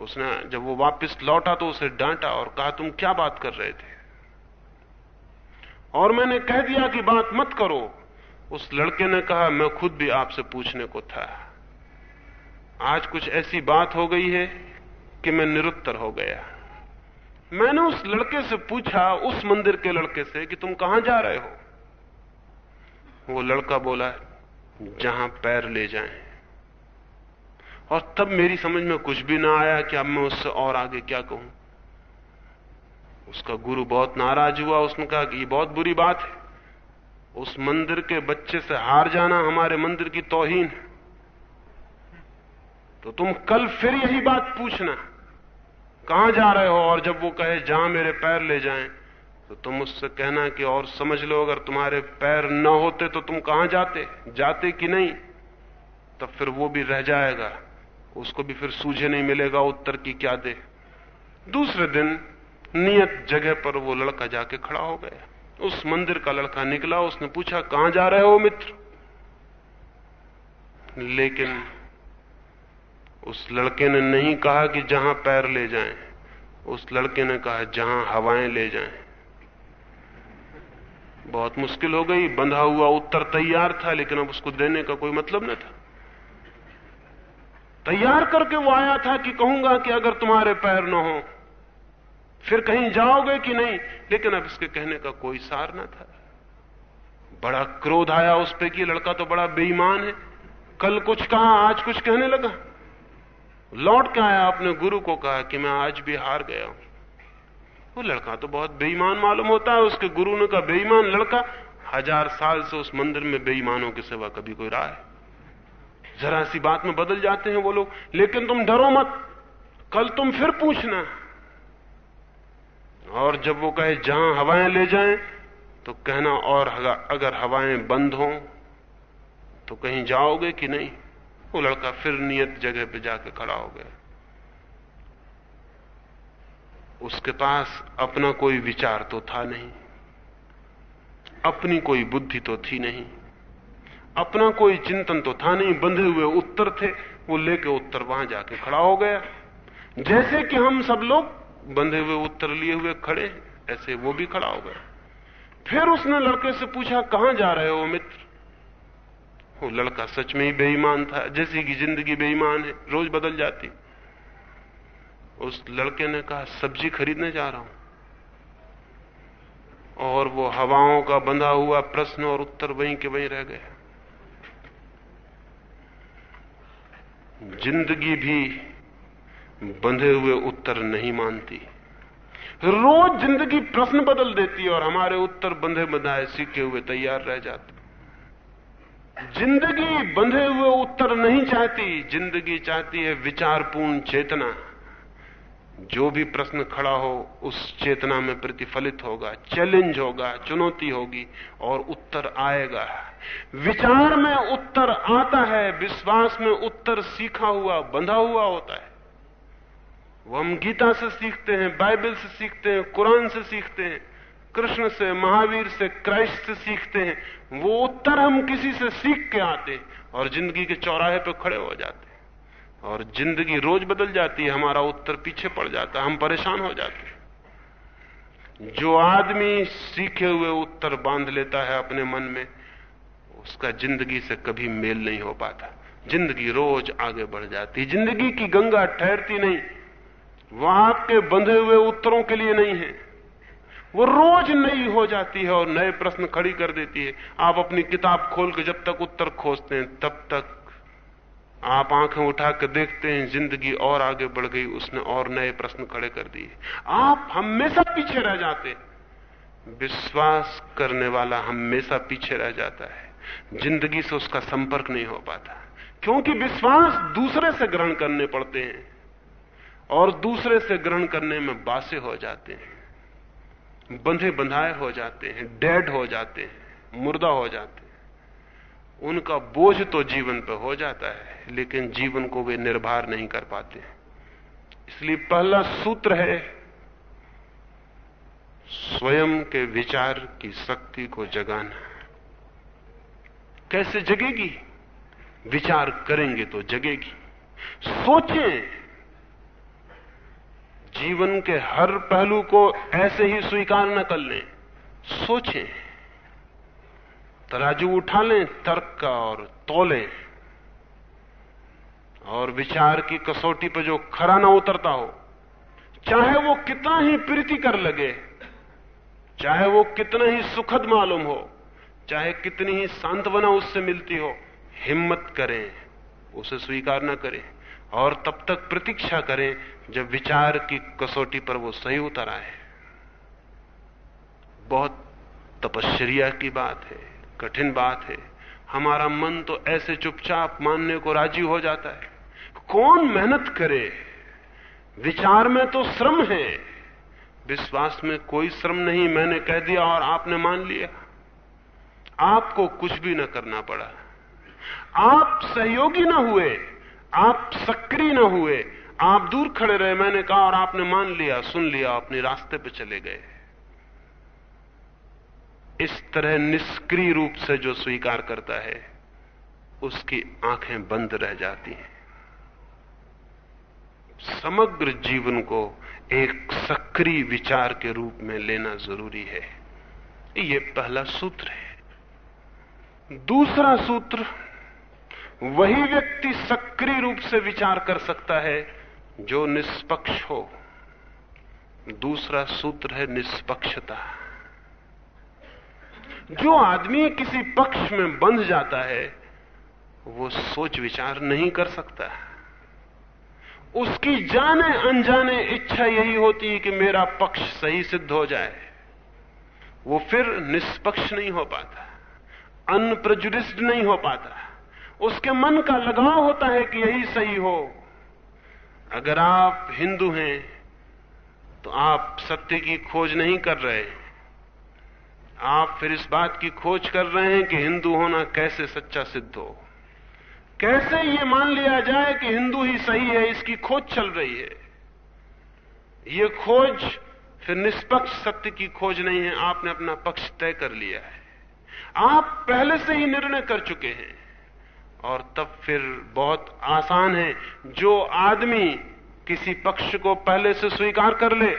उसने जब वो वापस लौटा तो उसे डांटा और कहा, तुम क्या बात कर रहे थे? और मैंने कह दिया कि बात मत करो। उस लड़के ने कहा, मैं खुद भी आपसे पूछने को था। आज कुछ ऐसी बात हो गई है कि मैं निरुत्तर हो गया। मैंने उस लड़के से पूछा, उस मंदिर के लड़के से, कि तुम कहाँ जा रहे हो? वो लड़का बोला, जहाँ पैर ले जाए। और तब मेरी समझ में कुछ भी ना आया कि अब मैं उससे और आगे क्या कहूँ। उसका गुरु बहुत नाराज़ हुआ, उसने कहा कि ये बहुत बुरी बात है। उस मंदिर के बच्चे से हार जाना हमारे मंदिर की तोहीन है। तो तुम कल फिर यही बात पूछना। कहाँ जा रहे हो और जब वो कहे, जहाँ मेरे पैर ले जाएँ। तो तुम उससे कहना कि और समझ लो, अगर तुम्हारे पैर न होते तो तुम कहाँ जाते? जाते कि नहीं? तब फिर वो भी रह जाएगा। उसको भी फिर सूझे नहीं मिलेगा उत्तर की क्या दे। दूसरे दिन नियत जगह पर वो लड़का जाके खड़ा हो गया। उस मंदिर का लड़का निकला, उसने पूछा, कहाँ जा रहे हो मित्र? लेकिन उस लड़के ने नहीं कहा कि जहाँ पैर ले जाएँ। उस लड़के ने कहा, जहाँ हवाएँ ले जाएँ। बहुत मुश्किल हो गई, बंधा हुआ उत्तर तैयार था, लेकिन अब उसको देने का कोई मतलब न था। तैयार करके वो आया था कि कहूँगा कि अगर तुम्हारे पैर न हो, फिर कहीं जाओगे कि नहीं? लेकिन अब इसके कहने का कोई सार न था। बड़ा क्रोध आया उस पर कि लड़का तो बड़ा बेईमान है। कल कुछ कहा, आज कुछ कहने लगा। लौट के आया अपने गुरु को कहा कि मैं आज भी हार गया हूँ। वो लड़का तो बहुत बेईमान मालूम होता है, उसके गुरु ने कहा, बेईमान लड़का, हज़ार साल से उस मंदिर में बेईमानों की सेवा कभी कोई रहा है? जरा सी बात में बदल जाते हैं वो लोग, लेकिन तुम डरो मत, कल तुम फिर पूछना। और जब वो कहे, जहाँ हवाएँ ले जाएँ तो कहना और अगर हवाएँ बंद हो तो कहीं जाओगे कि नहीं? वो लड़का फिर नियत जगह पे जाके खड़ा हो गया। उसके पास अपना कोई विचार तो था नहीं, अपनी कोई बुद्धि तो थी नहीं, अपना कोई चिंतन तो था नहीं, बंधे हुए उत्तर थे, वो लेके उत्तर वहाँ जाके खड़ा हो गया। जैसे कि हम सब लोग बंधे हुए उत्तर लिए हुए खड़े ऐसे वो भी खड़ा हो गया। फिर उसने लड़के से पूछा, कहाँ जा रहे हो मित्र? वो लड़का सच में ही बेईमान था, जैसी की ज़िंदगी बेईमान है, रोज बदल जाती। उस लड़के ने कहा, सब्ज़ी खरीदने जा रहा हूँ। और वो हवाओं का बंधा हुआ प्रश्न और उत्तर वहीं के वहीं रह गया ज़िंदगी भी बंधे हुए उत्तर नहीं मानती। रोज ज़िंदगी प्रश्न बदल देती है और हमारे उत्तर बंधे बंधाए सीखे हुए तैयार रह जाते। ज़िंदगी बंधे हुए उत्तर नहीं चाहती, ज़िंदगी चाहती है विचारपूर्ण चेतना। जो भी प्रश्न खड़ा हो, उस चेतना में प्रतिफलित होगा चैलेंज होगा, चुनौती होगी और उत्तर आएगा। विचार में उत्तर आता है, विश्वास में उत्तर सीखा हुआ, बंधा हुआ होता है। वो हम गीता से सीखते हैं, बाइबल से सीखते हैं, कुरान से सीखते हैं, कृष्ण से, महावीर से, क्राइस्ट से सीखते हैं। वो उत्तर हम किसी से सीख के आते हैं और ज़िंदगी के चौराहे पर खड़े हो जाते और ज़िंदगी रोज बदल जाती है, हमारा उत्तर पीछे पड़ जाता है, हम परेशान हो जाते हैं। जो आदमी सीखे हुए उत्तर बाँध लेता है अपने मन में, उसका ज़िंदगी से कभी मेल नहीं हो पाता। ज़िंदगी रोज आगे बढ़ जाती ज़िंदगी की गंगा ठहरती नहीं, वह आपके बंधे हुए उत्तरों के लिए नहीं है। वो रोज नई हो जाती है और नए प्रश्न खड़ी कर देती है। आप अपनी किताब खोल के जब तक उत्तर खोजते हैं, तब तक आप आँखें उठा कर देखते हैं, ज़िंदगी और आगे बढ़ गई, उसने और नए प्रश्न खड़े कर दिए। आप हमेशा पीछे रह जाते विश्वास करने वाला हमेशा पीछे रह जाता है। ज़िंदगी से उसका संपर्क नहीं हो पाता। क्योंकि विश्वास दूसरे से ग्रहण करने पड़ते हैं और दूसरे से ग्रहण करने में बासे हो जाते हैं। बंधे बंधाए हो जाते हैं, डेड हो जाते हैं, मुर्दा हो जाते हैं। उनका बोझ तो जीवन पर हो जाता है, लेकिन जीवन को वे निर्भर नहीं कर पाते इसलिए पहला सूत्र है, स्वयं के विचार की शक्ति को जगाना। कैसे जगेगी? विचार करेंगे तो जगेगी। सोचें, जीवन के हर पहलू को ऐसे ही स्वीकार न कर लें। सोचें। तराजू उठा लें, तर्क का और तोलें और विचार की कसौटी पर जो खरा ना उतरता हो, चाहे वो कितना ही प्रीति कर लगे, चाहे वो कितना ही सुखद मालूम हो, चाहे कितनी ही सांत्वना उससे मिलती हो, हिम्मत करें, उसे स्वीकार न करें, और तब तक प्रतीक्षा करें जब विचार की कसौटी पर वो सही उतर आए। बहुत तपश्चर्या की बात है। कठिन बात है। हमारा मन तो ऐसे चुपचाप मानने को राज़ी हो जाता है। कौन मेहनत करे? विचार में तो श्रम है। विश्वास में कोई श्रम नहीं, मैंने कह दिया और आपने मान लिया। आपको कुछ भी न करना पड़ा। आप सहयोगी ना हुए, आप सक्रिय ना हुए, आप दूर खड़े रहे, मैंने कहा और आपने मान लिया, सुन लिया, अपने रास्ते पे चले गए। इस तरह निष्क्रिय रूप से जो स्वीकार करता है, उसकी आँखें बंद रह जाती हैं। समग्र जीवन को एक सक्रिय विचार के रूप में लेना ज़रूरी है। यह पहला सूत्र है। दूसरा सूत्र, वही व्यक्ति सक्रिय रूप से विचार कर सकता है जो निष्पक्ष हो। दूसरा सूत्र है निष्पक्षता। जो आदमी किसी पक्ष में बंध जाता है, वो सोच विचार नहीं कर सकता। उसकी जाने अनजाने इच्छा यही होती है कि मेरा पक्ष सही सिद्ध हो जाए। वो फिर निष्पक्ष नहीं हो पाता, अनप्रजुडिस्ड नहीं हो पाता। उसके मन का लगाव होता है कि यही सही हो। अगर आप हिंदू हैं तो आप सत्य की खोज नहीं कर रहे। आप फिर इस बात की खोज कर रहे हैं कि हिंदू होना कैसे सच्चा सिद्ध हो? कैसे ये मान लिया जाए कि हिंदू ही सही है, इसकी खोज चल रही है? ये खोज फिर निष्पक्ष सत्य की खोज नहीं है, आपने अपना पक्ष तय कर लिया है। आप पहले से ही निर्णय कर चुके हैं, और तब फिर बहुत आसान है, जो आदमी किसी पक्ष को पहले से स्वीकार कर ले,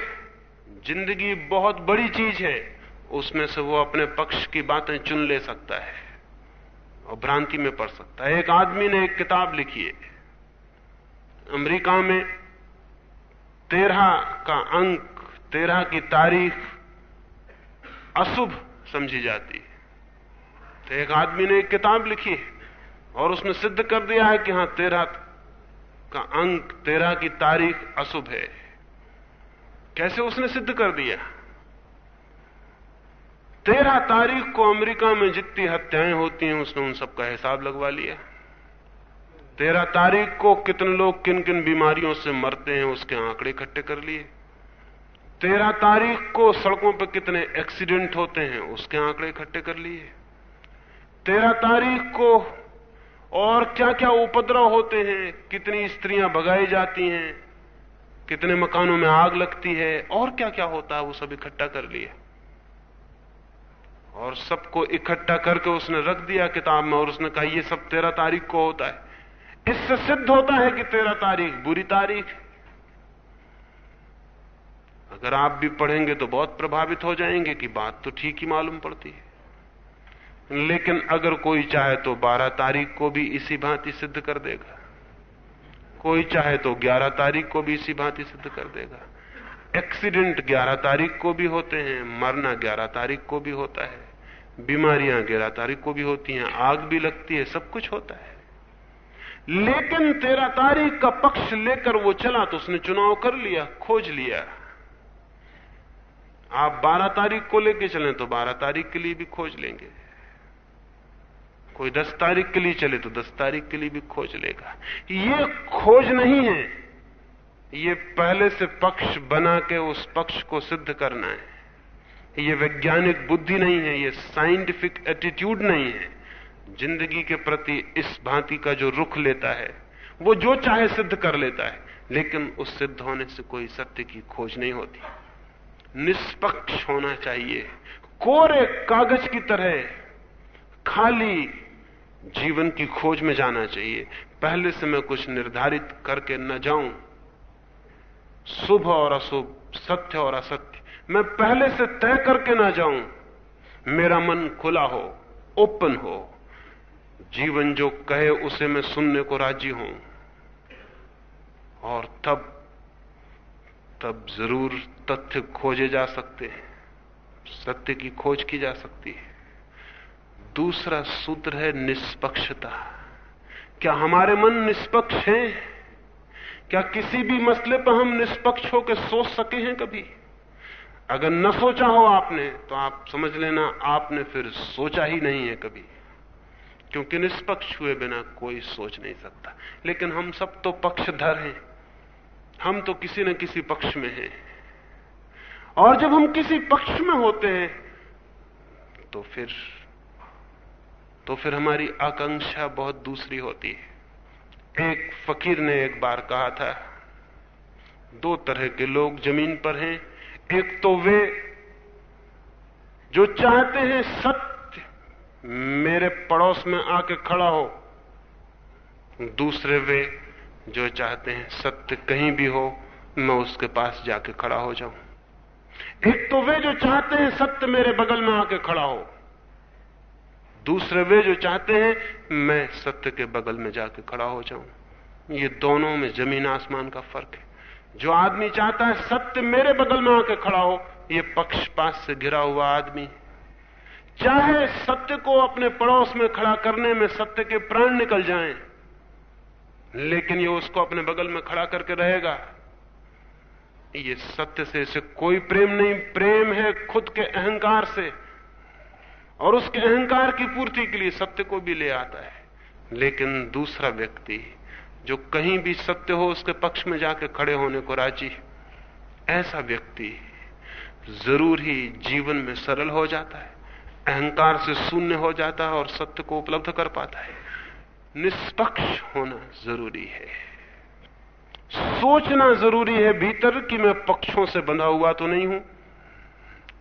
ज़िंदगी बहुत बड़ी चीज़ है। उसमें से वो अपने पक्ष की बातें चुन ले सकता है और भ्रांति में पड़ सकता है। एक आदमी ने एक किताब लिखी है। अमेरिका में तेरह का अंक, तेरह की तारीख अशुभ समझी जाती है। तो एक आदमी ने एक किताब लिखी है और उसने सिद्ध कर दिया है कि हाँ, तेरह का अंक, तेरह की तारीख अशुभ है। कैसे उसने सिद्ध कर दिया? तेरह तारीख को अमेरिका में जितनी हत्याएँ होती हैं, उसने उन सबका हिसाब लगवा लिया। तेरह तारीख को कितने लोग किन किन बीमारियों से मरते हैं, उसके आंकड़े इकट्ठे कर लिए। तेरह तारीख को सड़कों पर कितने एक्सीडेंट होते हैं, उसके आंकड़े इकट्ठे कर लिए। तेरह तारीख को और क्या क्या उपद्रव होते हैं, कितनी स्त्रियाँ भगाई जाती हैं, कितने मकानों में आग लगती है, और क्या क्या होता है, वो सब इकट्ठा कर लिया और सबको इकट्ठा करके उसने रख दिया किताब में और उसने कहा, ये सब तेरह तारीख को होता है। इससे सिद्ध होता है कि तेरह तारीख बुरी तारीख अगर आप भी पढ़ेंगे तो बहुत प्रभावित हो जाएँगे कि बात तो ठीक ही मालूम पड़ती है। लेकिन अगर कोई चाहे तो 12 तारीख को भी इसी भांति सिद्ध कर देगा। कोई चाहे तो 11 तारीख को भी इसी भांति सिद्ध कर देगा। एक्सीडेंट 11 तारीख को भी होते हैं, मरना 11 तारीख को भी होता है। बीमारियाँ 11 तारीख को भी होती हैं, आग भी लगती है, सब कुछ होता है। लेकिन 13 तारीख का पक्ष लेकर वो चला तो उसने चुनाव कर लिया, खोज लिया। आप 12 तारीख को लेके चलें तो 12 तारीख के लिए भी खोज लेंगे। कोई 10 तारीख के लिए चले तो 10 तारीख के लिए भी खोज लेगा। ये खोज नहीं है। ये पहले से पक्ष बना के उस पक्ष को सिद्ध करना है। ये वैज्ञानिक बुद्धि नहीं है, ये साइंटिफिक एटीट्यूड नहीं है। ज़िंदगी के प्रति इस भांति का जो रुख लेता है, वो जो चाहे सिद्ध कर लेता है, लेकिन उस सिद्ध होने से कोई सत्य की खोज नहीं होती। निष्पक्ष होना चाहिए। कोरे कागज़ की तरह खाली जीवन की खोज में जाना चाहिए। पहले से मैं कुछ निर्धारित करके न जाऊँ। शुभ और अशुभ, सत्य और असत्य। मैं पहले से तय करके ना जाऊँ। मेरा मन खुला हो, ओपन हो। जीवन जो कहे उसे मैं सुनने को राज़ी हूँ। और तब तब ज़रूर तथ्य खोजे जा सकते हैं। सत्य की खोज की जा सकती है। दूसरा सूत्र है निष्पक्षता। क्या हमारे मन निष्पक्ष हैं? क्या किसी भी मसले पर हम निष्पक्ष होकर सोच सके हैं कभी? अगर न सोचा हो आपने तो आप समझ लेना आपने फिर सोचा ही नहीं है कभी। क्योंकि निष्पक्ष हुए बिना कोई सोच नहीं सकता। लेकिन हम सब तो पक्षधर हैं। हम तो किसी न किसी पक्ष में हैं। और जब हम किसी पक्ष में होते हैं तो फिर तो फिर हमारी आकांक्षा बहुत दूसरी होती है। एक फकीर ने एक बार कहा था, दो तरह के लोग ज़मीन पर हैं एक तो वे जो चाहते हैं सत्य मेरे पड़ोस में आके खड़ा हो, दूसरे वे जो चाहते हैं सत्य कहीं भी हो, मैं उसके पास जाके खड़ा हो जाऊँ। एक तो वे जो चाहते हैं सत्य मेरे बगल में आके खड़ा हो, दूसरे वे जो चाहते हैं मैं सत्य के बगल में जाके खड़ा हो जाऊँ। ये दोनों में ज़मीन आसमान का फ़र्क है। जो आदमी चाहता है सत्य मेरे बगल में आके खड़ा हो ये पक्षपात से घिरा हुआ आदमी। चाहे सत्य को अपने पड़ोस में खड़ा करने में सत्य के प्राण निकल जाएँ, लेकिन ये उसको अपने बगल में खड़ा करके रहेगा। ये सत्य से इसे कोई प्रेम नहीं प्रेम है खुद के अहंकार से और उसके अहंकार की पूर्ति के लिए सत्य को भी ले आता है। लेकिन दूसरा व्यक्ति जो कहीं भी सत्य हो, उसके पक्ष में जाके खड़े होने को राज़ी ऐसा व्यक्ति ज़रूर ही जीवन में सरल हो जाता है, अहंकार से शून्य हो जाता है और सत्य को उपलब्ध कर पाता है। निष्पक्ष होना ज़रूरी है। सोचना ज़रूरी है भीतर कि मैं पक्षों से बंधा हुआ तो नहीं हूँ।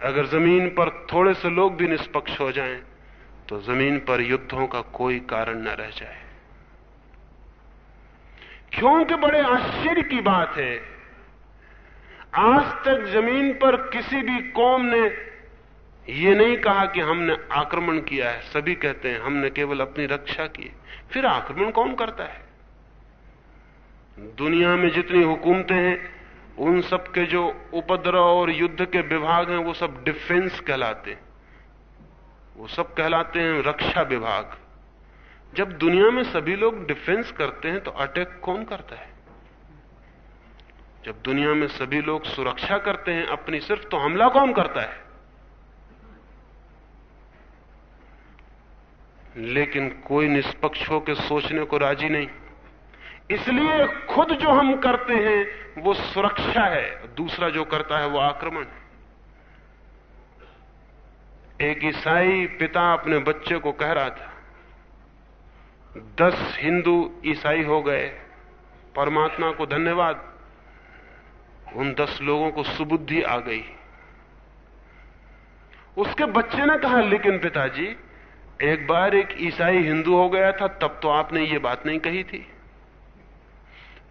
अगर ज़मीन पर थोड़े से लोग भी निष्पक्ष हो जाएँ तो ज़मीन पर युद्धों का कोई कारण न रह जाए। क्योंकि बड़े आश्चर्य की बात है, आज तक ज़मीन पर किसी भी कौम ने यह नहीं कहा कि हमने आक्रमण किया है। सभी कहते हैं, हमने केवल अपनी रक्षा की फिर आक्रमण कौन करता है? दुनिया में जितनी हुकूमतें हैं, उन सब के जो उपद्रव और युद्ध के विभाग हैं, वो सब डिफेंस कहलाते हैं। वो सब कहलाते हैं रक्षा विभाग। जब दुनिया में सभी लोग डिफेंस करते हैं तो अटैक कौन करता है? जब दुनिया में सभी लोग सुरक्षा करते हैं अपनी सिर्फ़ तो हमला कौन करता है? लेकिन कोई निष्पक्ष होकर सोचने को राज़ी नहीं। इसलिए खुद जो हम करते हैं, वो सुरक्षा है। दूसरा जो करता है, वो आक्रमण है। एक ईसाई पिता अपने बच्चे को कह रहा था दस हिंदू ईसाई हो गए। परमात्मा को धन्यवाद। उन दस लोगों को सुबुद्धि आ गई। उसके बच्चे ने कहा, लेकिन पिताजी, एक बार एक ईसाई हिंदू हो गया था, तब तो आपने ये बात नहीं कही थी।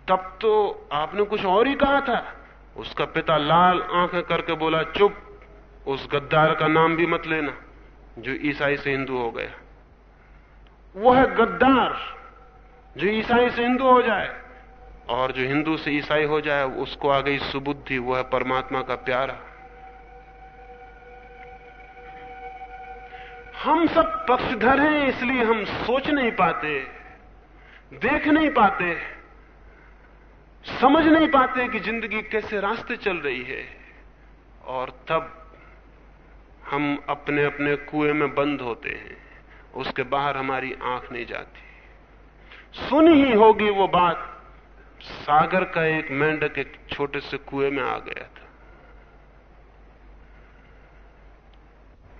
तब तो आपने कुछ और ही कहा था। उसका पिता लाल आँखें करके बोला, चुप, उस गद्दार का नाम भी मत लेना, जो ईसाई से हिंदू हो गया। वो है गद्दार जो ईसाई से हिंदू हो जाए। और जो हिंदू से ईसाई हो जाए उसको आ गई सुबुद्धि वो है परमात्मा का प्यारा। हम सब पक्षधर हैं इसलिए हम सोच नहीं पाते देख नहीं पाते समझ नहीं पाते कि ज़िंदगी कैसे रास्ते चल रही है। और तब हम अपने अपने कुएँ में बंद होते हैं। उसके बाहर हमारी आँख नहीं जाती। सुनी ही होगी वो बात, सागर का एक मेंढक एक छोटे से कुएँ में आ गया था।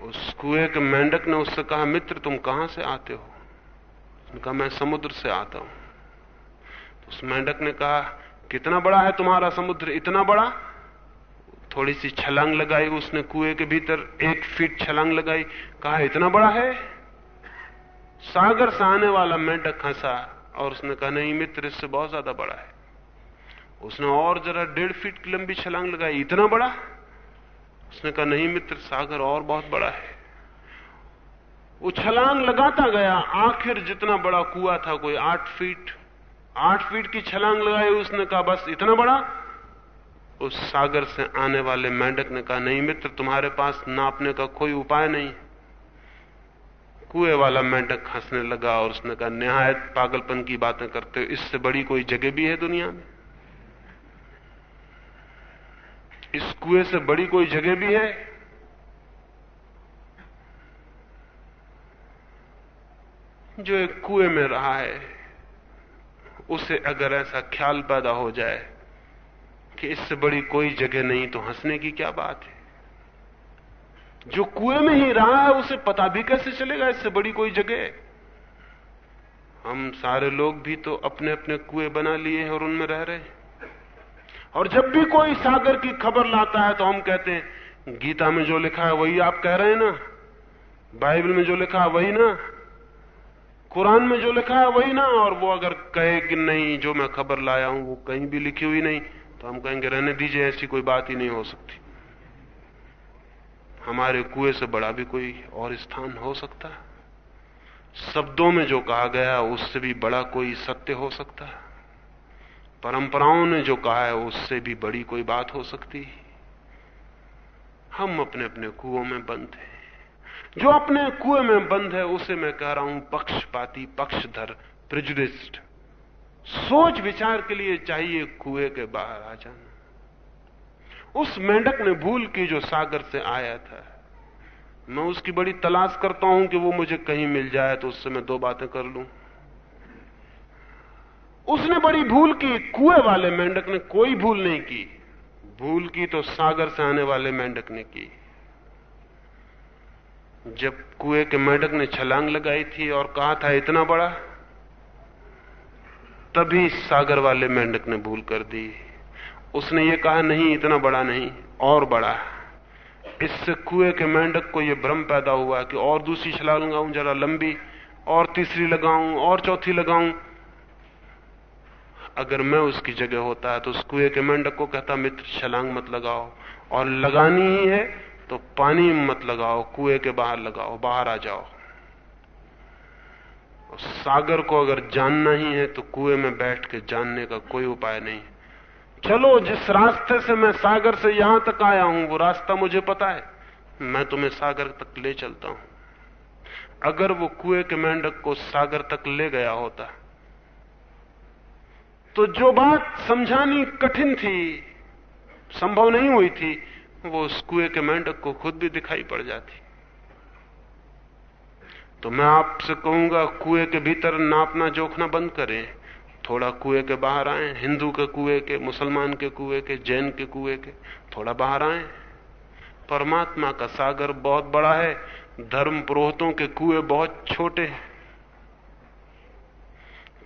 उस कुएँ के मेंढक ने उससे कहा, मित्र, तुम कहाँ से आते हो? उसने कहा, मैं समुद्र से आता हूँ। तो उस मेंढक ने कहा, कितना बड़ा है तुम्हारा समुद्र? इतना बड़ा? थोड़ी सी छलांग लगाई उसने कुएँ के भीतर, एक फीट छलांग लगाई, कहा, इतना बड़ा है? सागर से आने वाला मेंढक हंसा और उसने कहा, नहीं मित्र, इससे बहुत ज़्यादा बड़ा है। उसने और जरा डेढ़ फीट की लंबी छलांग लगाई, इतना बड़ा? उसने कहा, नहीं मित्र, सागर और बहुत बड़ा है। वो छलांग लगाता गया, आखिर जितना बड़ा कुआ था, कोई आठ फीट आठ फीट की छलांग लगाई, उसने कहा, बस इतना बड़ा? उस सागर से आने वाले मेंढक ने कहा, नहीं मित्र, तुम्हारे पास नापने का कोई उपाय नहीं। कुएँ वाला मेंढक हंसने लगा और उसने कहा, निहायत पागलपन की बातें करते हो, इससे बड़ी कोई जगह भी है दुनिया में? इस कुएँ से बड़ी कोई जगह भी है? जो एक कुएँ में रहा है, उसे अगर ऐसा ख्याल पैदा हो जाए कि इससे बड़ी कोई जगह नहीं तो हंसने की क्या बात है? जो कुएँ में ही रहा है, उसे पता भी कैसे चलेगा? इससे बड़ी कोई जगह हम सारे लोग भी तो अपने अपने कुएँ बना लिए हैं और उनमें रह रहे हैं। और जब भी कोई सागर की खबर लाता है तो हम कहते हैं, गीता में जो लिखा है, वही आप कह रहे हैं ना? बाइबल में जो लिखा है, वही ना? कुरान में जो लिखा है, वही ना? और वो अगर कहे कि नहीं, जो मैं खबर लाया हूँ, वो कहीं भी लिखी हुई नहीं तो हम कहेंगे, रहने दीजिए, ऐसी कोई बात ही नहीं हो सकती। हमारे कुएँ से बड़ा भी कोई और स्थान हो सकता शब्दों में जो कहा गया उससे भी बड़ा कोई सत्य हो सकता परंपराओं ने जो कहा है, उससे भी बड़ी कोई बात हो सकती हम अपने अपने कुओं में बंद हैं। जो अपने कुएँ में बंद है, उसे मैं कह रहा हूँ पक्षपाती, पक्षधर प्रिजुडिस्ट सोच विचार के लिए चाहिए कुएँ के बाहर आ जाना। उस मेंढक ने भूल की जो सागर से आया था। मैं उसकी बड़ी तलाश करता हूँ कि वो मुझे कहीं मिल जाए तो उससे मैं दो बातें कर लूँ। उसने बड़ी भूल की, कुएँ वाले मेंढक ने कोई भूल नहीं की। भूल की तो सागर से आने वाले मेंढक ने की। जब कुएँ के मेंढक ने छलांग लगाई थी और कहा था, इतना बड़ा, तभी सागर वाले मेंढक ने भूल कर दी। उसने ये कहा, नहीं, इतना बड़ा नहीं, और बड़ा इससे कुएँ के मेंढक को यह भ्रम पैदा हुआ कि और दूसरी छलांग लगाऊँ जरा लंबी, और तीसरी लगाऊँ, और चौथी लगाऊँ। अगर मैं उसकी जगह होता है तो उस कुएँ के मेंढक को कहता, मित्र, छलांग मत लगाओ, और लगानी ही है तो पानी मत लगाओ, कुएँ के बाहर लगाओ, बाहर आ जाओ। सागर को अगर जानना ही है तो कुएँ में बैठ के जानने का कोई उपाय नहीं। चलो, जिस रास्ते से मैं सागर से यहाँ तक आया हूँ, वो रास्ता मुझे पता है। मैं तुम्हें सागर तक ले चलता हूँ। अगर वो कुएँ के मेंढक को सागर तक ले गया होता तो जो बात समझानी कठिन थी, संभव नहीं हुई थी, वो उस कुएँ के मेंढक को खुद भी दिखाई पड़ जाती। तो मैं आपसे कहूँगा, कुएँ के भीतर नापना जोखना बंद करें। थोड़ा कुएँ के बाहर आए, हिंदू के कुएँ के, मुसलमान के कुएँ के, जैन के कुएँ के, थोड़ा बाहर आए। परमात्मा का सागर बहुत बड़ा है, धर्म पुरोहितों के कुएँ बहुत छोटे हैं।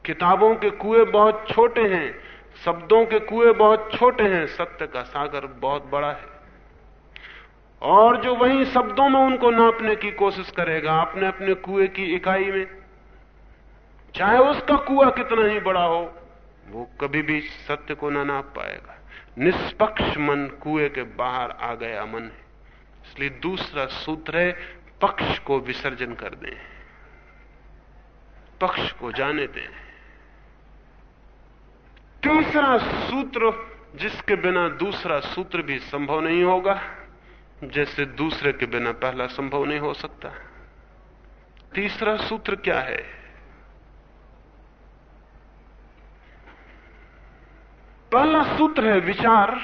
किताबों के कुएँ बहुत छोटे हैं, शब्दों के कुएँ बहुत छोटे हैं, सत्य का सागर बहुत बड़ा है। और जो वही शब्दों में उनको नापने की कोशिश करेगा, अपने अपने कुएँ की इकाई में चाहे उसका कुआ कितना ही बड़ा हो, वो कभी भी सत्य को ना नाप पाएगा। निष्पक्ष मन कुएँ के बाहर आ गया मन है। इसलिए दूसरा सूत्र है, पक्ष को विसर्जन कर दें। पक्ष को जाने दें। तीसरा सूत्र, जिसके बिना दूसरा सूत्र भी संभव नहीं होगा, जैसे दूसरे के बिना पहला संभव नहीं हो सकता। तीसरा सूत्र क्या है? पहला सूत्र है विचार,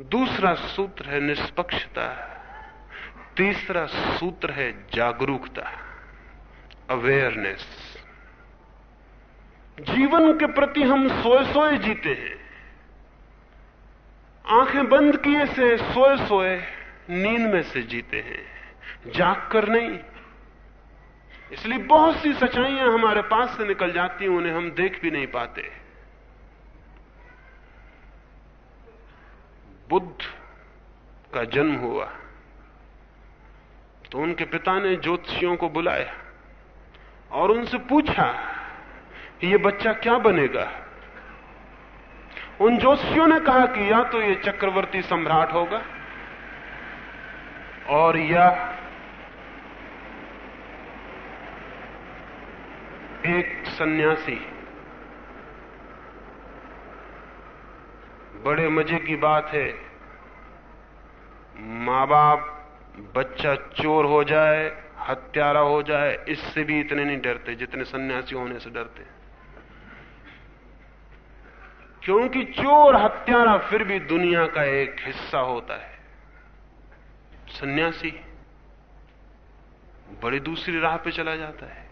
दूसरा सूत्र है निष्पक्षता, तीसरा सूत्र है जागरूकता अवेयरनेस जीवन के प्रति हम सोए सोए जीते हैं। आँखें बंद किए से सोए सोए नींद में से जीते हैं। जाग कर नहीं। इसलिए बहुत सी सच्चाइयाँ हमारे पास से निकल जाती हैं, उन्हें हम देख भी नहीं पाते। बुद्ध का जन्म हुआ। तो उनके पिता ने ज्योतिषियों को बुलाया और उनसे पूछा ये बच्चा क्या बनेगा। उन ज्योतिषियों ने कहा कि या तो ये चक्रवर्ती सम्राट होगा और या एक सन्यासी। बड़े मज़े की बात है। माँ बाप बच्चा चोर हो जाए, हत्यारा हो जाए, इससे भी इतने नहीं डरते जितने सन्यासी होने से डरते क्योंकि चोर, हत्यारा फिर भी दुनिया का एक हिस्सा होता है। सन्यासी बड़ी दूसरी राह पे चला जाता है।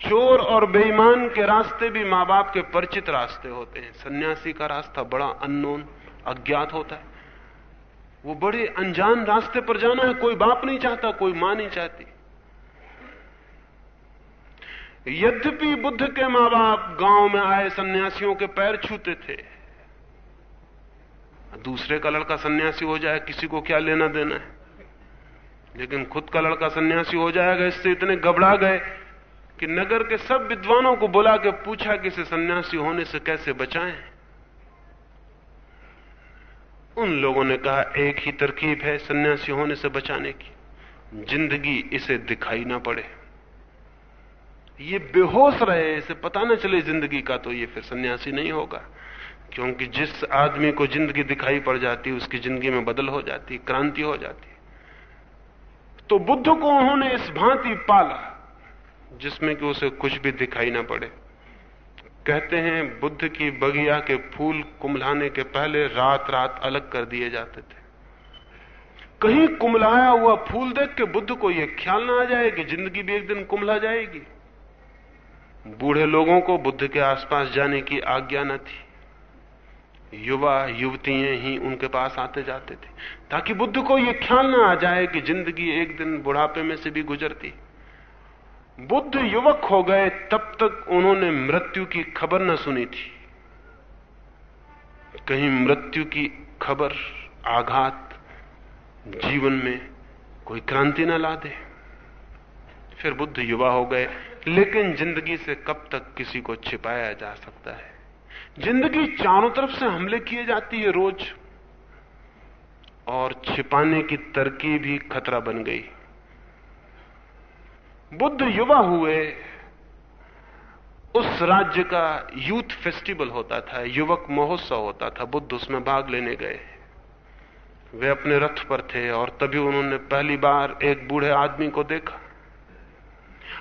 चोर और बेईमान के रास्ते भी माँ बाप के परिचित रास्ते होते हैं। सन्यासी का रास्ता बड़ा अननोन अज्ञात होता है। वो बड़े अनजान रास्ते पर जाना है, कोई बाप नहीं चाहता, कोई माँ नहीं चाहती। यद्यपि बुद्ध के माँ बाप गाँव में आए, सन्यासियों के पैर छूते थे, दूसरे का लड़का सन्यासी हो जाए, किसी को क्या लेना देना है? लेकिन खुद का लड़का सन्यासी हो जाएगा, इससे इतने घबरा गए कि नगर के सब विद्वानों को बुला के पूछा कि इसे सन्यासी होने से कैसे बचाएँ? उन लोगों ने कहा, एक ही तरकीब है सन्यासी होने से बचाने की। ज़िंदगी इसे दिखाई ना पड़े। ये बेहोश रहे, इसे पता न चले ज़िंदगी का तो ये फिर सन्यासी नहीं होगा। क्योंकि जिस आदमी को ज़िंदगी दिखाई पड़ जाती, उसकी ज़िंदगी में बदल हो जाती, क्रांति हो जाती। तो बुद्ध को उन्होंने इस भांति पाला। जिसमें कि उसे कुछ भी दिखाई ना पड़े। कहते हैं, बुद्ध की बगिया के फूल कुमलाने के पहले रात रात अलग कर दिए जाते थे। कहीं कुमलाया हुआ फूल देख के बुद्ध को यह ख्याल ना आ जाए कि ज़िंदगी भी एक दिन कुमला जाएगी। बूढ़े लोगों को बुद्ध के आसपास जाने की आज्ञा न थी। युवा, युवतियाँ ही उनके पास आते जाते थे, ताकि बुद्ध को यह ख्याल ना आ जाए कि ज़िंदगी एक दिन बुढ़ापे में से भी गुजरती। बुद्ध युवक हो गए, तब तक उन्होंने मृत्यु की खबर न सुनी थी। कहीं मृत्यु की खबर, आघात, जीवन में कोई क्रांति न ला दे फिर बुद्ध युवा हो गए, लेकिन ज़िंदगी से कब तक किसी को छिपाया जा सकता है? ज़िंदगी चारों तरफ़ से हमले किए जाती है रोज, और छिपाने की तरकीब ही खतरा बन गई। बुद्ध युवा हुए, उस राज्य का यूथ फेस्टिवल होता था, युवक महोत्सव होता था, बुद्ध उसमें भाग लेने गए। वे अपने रथ पर थे और तभी उन्होंने पहली बार एक बूढ़े आदमी को देखा।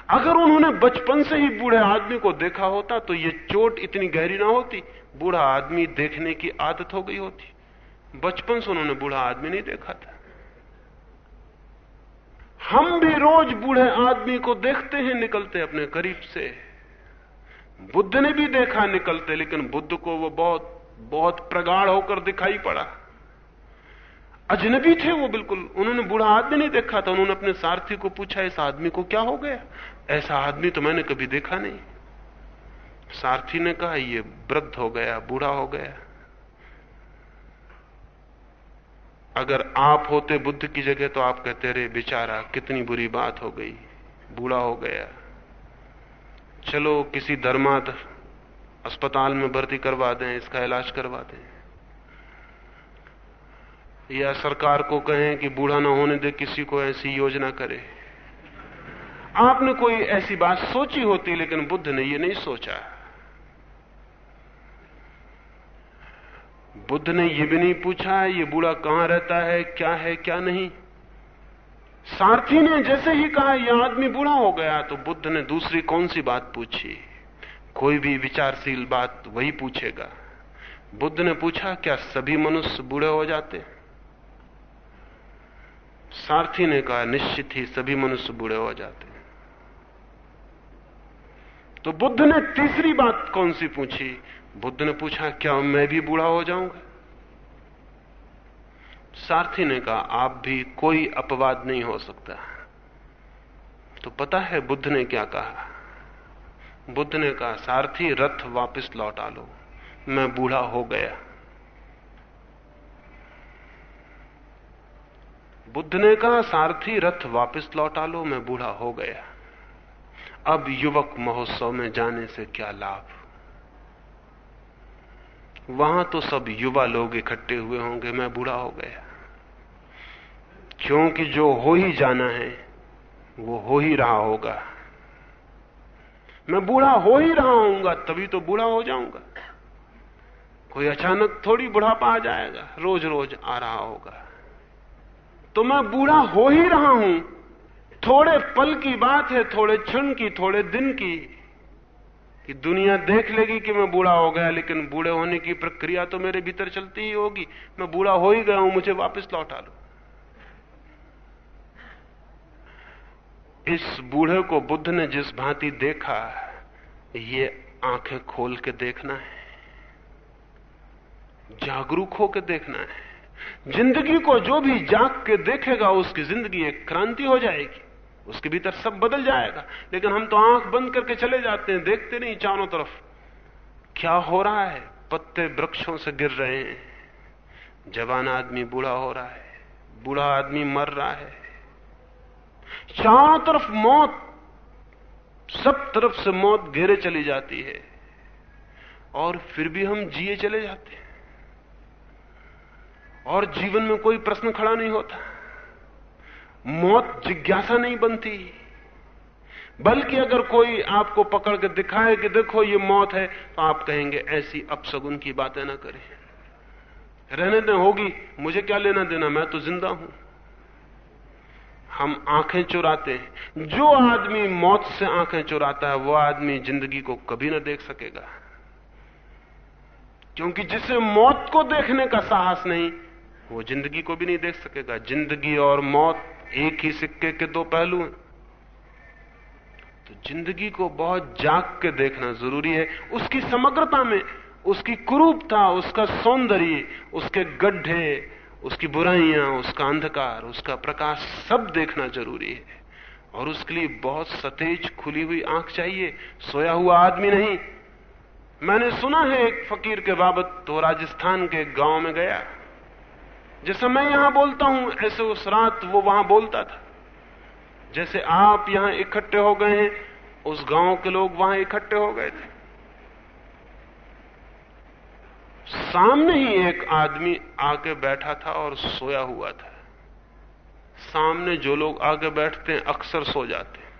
अगर उन्होंने बचपन से ही बूढ़े आदमी को देखा होता तो ये चोट इतनी गहरी ना होती, बूढ़ा आदमी देखने की आदत हो गई होती। बचपन से उन्होंने बूढ़ा आदमी नहीं देखा था। हम भी रोज बूढ़े आदमी को देखते हैं, निकलते अपने करीब से। बुद्ध ने भी देखा निकलते, लेकिन बुद्ध को वो बहुत बहुत प्रगाढ़ होकर दिखाई पड़ा। अजनबी थे वो बिल्कुल, उन्होंने बूढ़ा आदमी नहीं देखा था, उन्होंने अपने सारथी को पूछा, इस आदमी को क्या हो गया? ऐसा आदमी तो मैंने कभी देखा नहीं। सारथी ने कहा, ये वृद्ध हो गया, बूढ़ा हो गया। अगर आप होते बुद्ध की जगह तो आप कहते रहे बेचारा, कितनी बुरी बात हो गई, बूढ़ा हो गया। चलो, किसी धर्माद अस्पताल में भर्ती करवा दें, इसका इलाज करवा दें। या सरकार को कहें कि बूढ़ा ना होने दे, किसी को ऐसी योजना करे। आपने कोई ऐसी बात सोची होती, लेकिन बुद्ध ने यह नहीं सोचा। बुद्ध ने यह भी नहीं पूछा है ये बूढ़ा कहाँ रहता है, क्या है, क्या नहीं? सारथी ने जैसे ही कहा यह आदमी बूढ़ा हो गया तो बुद्ध ने दूसरी कौन सी बात पूछी? कोई भी विचारशील बात वही पूछेगा। बुद्ध ने पूछा, क्या सभी मनुष्य बूढ़े हो जाते? सारथी ने कहा, निश्चित ही सभी मनुष्य बूढ़े हो जाते। तो बुद्ध ने तीसरी बात कौन सी पूछी? बुद्ध ने पूछा, क्या मैं भी बूढ़ा हो जाऊँगा? सारथी ने कहा, आप भी कोई अपवाद नहीं हो सकता। तो पता है बुद्ध ने क्या कहा? बुद्ध ने कहा, सारथी, रथ वापस लौटा लो। मैं बूढ़ा हो गया। बुद्ध ने कहा, सारथी, रथ वापस लौटा लो। मैं बूढ़ा हो गया। अब युवक महोत्सव में जाने से क्या लाभ? वहाँ तो सब युवा लोग इकट्ठे हुए होंगे, मैं बूढ़ा हो गया। क्योंकि जो हो ही जाना है, वो हो ही रहा होगा। मैं बूढ़ा हो ही रहा हूँगा तभी तो बूढ़ा हो जाऊँगा। कोई अचानक थोड़ी बुढ़ापा आ जाएगा रोज रोज आ रहा होगा। तो मैं बूढ़ा हो ही रहा हूँ। थोड़े पल की बात है, थोड़े क्षण की, थोड़े दिन की। कि दुनिया देख लेगी कि मैं बूढ़ा हो गया, लेकिन बूढ़े होने की प्रक्रिया तो मेरे भीतर चलती ही होगी। मैं बूढ़ा हो ही गया हूँ, मुझे वापस लौटा लो। इस बूढ़े को बुद्ध ने जिस भांति देखा, ये आँखें खोल के देखना है, जागरूक होकर देखना है। ज़िंदगी को जो भी जाग के देखेगा, उसकी ज़िंदगी एक क्रांति हो जाएगी। उसके भीतर सब बदल जाएगा। लेकिन हम तो आँख बंद करके चले जाते हैं, देखते नहीं चारों तरफ़। क्या हो रहा है? पत्ते वृक्षों से गिर रहे हैं। जवान आदमी बूढ़ा हो रहा है। बूढ़ा आदमी मर रहा है। चारों तरफ़ मौत, सब तरफ़ से मौत घेरे चली जाती है। और फिर भी हम जिए चले जाते हैं। और जीवन में कोई प्रश्न खड़ा नहीं होता। मौत जिज्ञासा नहीं बनती। बल्कि अगर कोई आपको पकड़ के दिखाए कि देखो ये मौत है तो आप कहेंगे, ऐसी अपसगुन की बातें ना करें। रहने दें, होगी, मुझे क्या लेना देना, मैं तो ज़िंदा हूँ। हम आँखें चुराते हैं। जो आदमी मौत से आँखें चुराता है, वो आदमी ज़िंदगी को कभी ना देख सकेगा। क्योंकि जिसे मौत को देखने का साहस नहीं, वो ज़िंदगी को भी नहीं देख सकेगा। ज़िंदगी और मौत एक ही सिक्के के दो पहलू हैं। तो ज़िंदगी को बहुत जाग के देखना ज़रूरी है। उसकी समग्रता में, उसकी कुरूपता, उसका सौंदर्य, उसके गड्ढे, उसकी बुराइयाँ, उसका अंधकार, उसका प्रकाश सब देखना ज़रूरी है। और उसके लिए बहुत सतेज खुली हुई आँख चाहिए। सोया हुआ आदमी नहीं। मैंने सुना है एक फकीर के बाबत तो राजस्थान के गाँव में गया। जैसे मैं यहाँ बोलता हूँ, ऐसे उस रात वो वहाँ बोलता था। जैसे आप यहाँ इकट्ठे हो गए हैं, उस गाँव के लोग वहाँ इकट्ठे हो गए थे। सामने ही एक आदमी आके बैठा था और सोया हुआ था। सामने जो लोग आगे बैठते हैं, अक्सर सो जाते हैं।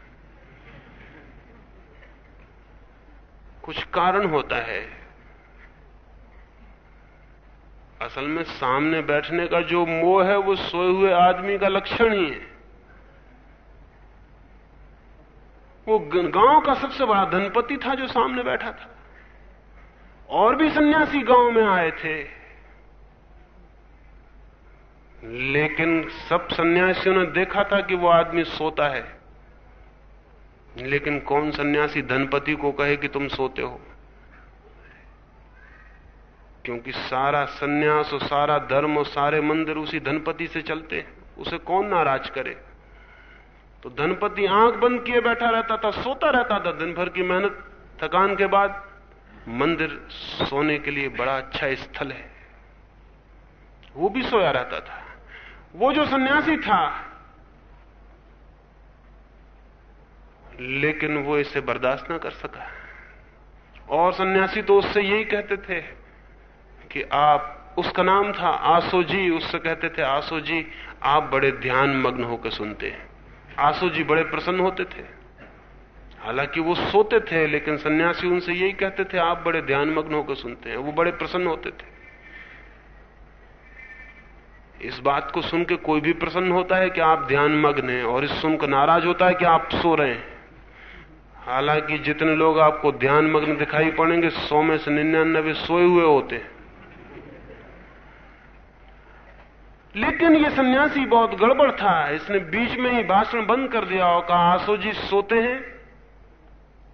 कुछ कारण होता है। असल में सामने बैठने का जो मोह है, वो सोए हुए आदमी का लक्षण ही है। वो गाँव का सबसे बड़ा धनपति था जो सामने बैठा था। और भी सन्यासी गाँव में आए थे। लेकिन सब सन्यासियों ने देखा था कि वो आदमी सोता है। लेकिन कौन सन्यासी धनपति को कहे कि तुम सोते हो? क्योंकि सारा सन्यास और सारा धर्म और सारे मंदिर उसी धनपति से चलते हैं। उसे कौन नाराज़ करे? तो धनपति आँख बंद किए बैठा रहता था, सोता रहता था। दिन भर की मेहनत, थकान के बाद मंदिर सोने के लिए बड़ा अच्छा स्थल है। वो भी सोया रहता था। वो जो सन्यासी था, लेकिन वो इसे बर्दाश्त ना कर सका। और सन्यासी तो उससे यही कहते थे कि आप, उसका नाम था आसो जी, उससे कहते थे, आसो जी, आप बड़े ध्यान मग्न होकर सुनते हैं। आसो जी बड़े प्रसन्न होते थे। हालाँकि वो सोते थे, लेकिन सन्यासी उनसे यही कहते थे, आप बड़े ध्यान मग्न होकर सुनते हैं। वो बड़े प्रसन्न होते थे। इस बात को सुन के कोई भी प्रसन्न होता है कि आप ध्यान मग्न हैं, और इस सुनकर नाराज़ होता है कि आप सो रहे हैं। हालाँकि जितने लोग आपको ध्यान मग्न दिखाई पड़ेंगे, सौ में से निन्यानबे सोए हुए होते हैं। लेकिन ये सन्यासी बहुत गड़बड़ था। इसने बीच में ही भाषण बंद कर दिया और कहा, आसो जी सोते हैं?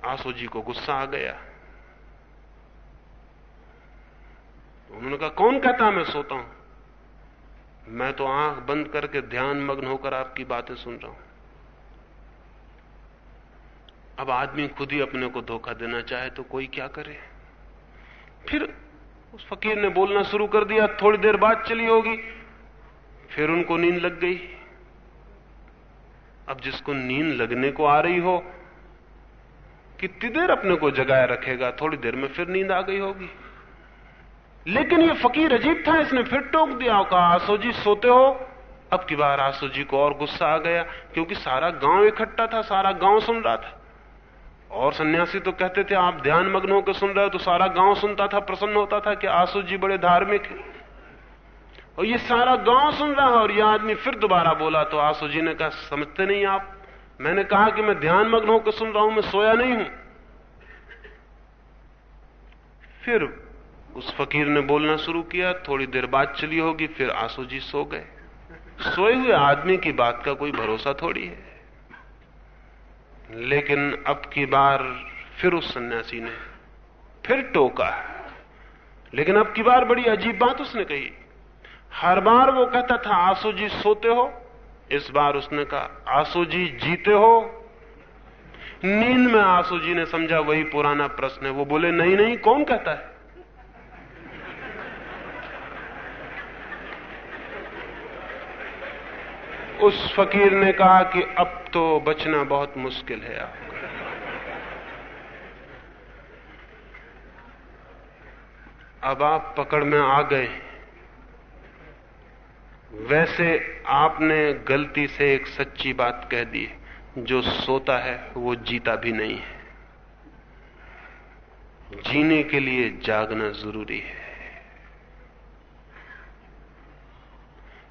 आसो जी को गुस्सा आ गया। उन्होंने कहा, कौन कहता मैं सोता हूँ? मैं तो आँख बंद करके ध्यान मग्न होकर आपकी बातें सुन रहा हूँ। अब आदमी खुद ही अपने को धोखा देना चाहे तो कोई क्या करे? फिर उस फकीर ने बोलना शुरू कर दिया, थोड़ी देर बाद चली होगी। फिर उनको नींद लग गई। अब जिसको नींद लगने को आ रही हो, कितनी देर अपने को जगाए रखेगा? थोड़ी देर में फिर नींद आ गई होगी। लेकिन ये फकीर अजीब था, इसने फिर टोक दिया कहा, आसो जी, सोते हो? अब की बार आसो जी को और गुस्सा आ गया, क्योंकि सारा गाँव इकट्ठा था, सारा गाँव सुन रहा था। और सन्यासी तो कहते थे, आप ध्यान मग्न होकर सुन रहे हो तो सारा गाँव सुनता था, प्रसन्न होता था कि आसू जी बड़े धार्मिक हैं। और ये सारा गाँव सुन रहा है और यह आदमी फिर दोबारा बोला तो आसू जी ने कहा समझते नहीं आप। मैंने कहा कि मैं ध्यान मग्न होकर सुन रहा हूँ, मैं सोया नहीं हूँ। फिर उस फकीर ने बोलना शुरू किया, थोड़ी देर बाद चली होगी, फिर आँसू जी सो गए। सोए हुए आदमी की बात का कोई भरोसा थोड़ी है। लेकिन अब की बार फिर उस सन्यासी ने फिर टोका। लेकिन अब की बार बड़ी अजीब बात उसने कही। हर बार वो कहता था, आँसू जी सोते हो? इस बार उसने कहा, आँसू जी जीते हो? नींद में आँसू जी ने समझा, वही पुराना प्रश्न है। वो बोले, नहीं नहीं, कौन कहता है? उस फकीर ने कहा कि, अब तो बचना बहुत मुश्किल है आपका अब आप पकड़ में आ गए। वैसे आपने गलती से एक सच्ची बात कह दी जो सोता है, वो जीता भी नहीं है। जीने के लिए जागना ज़रूरी है।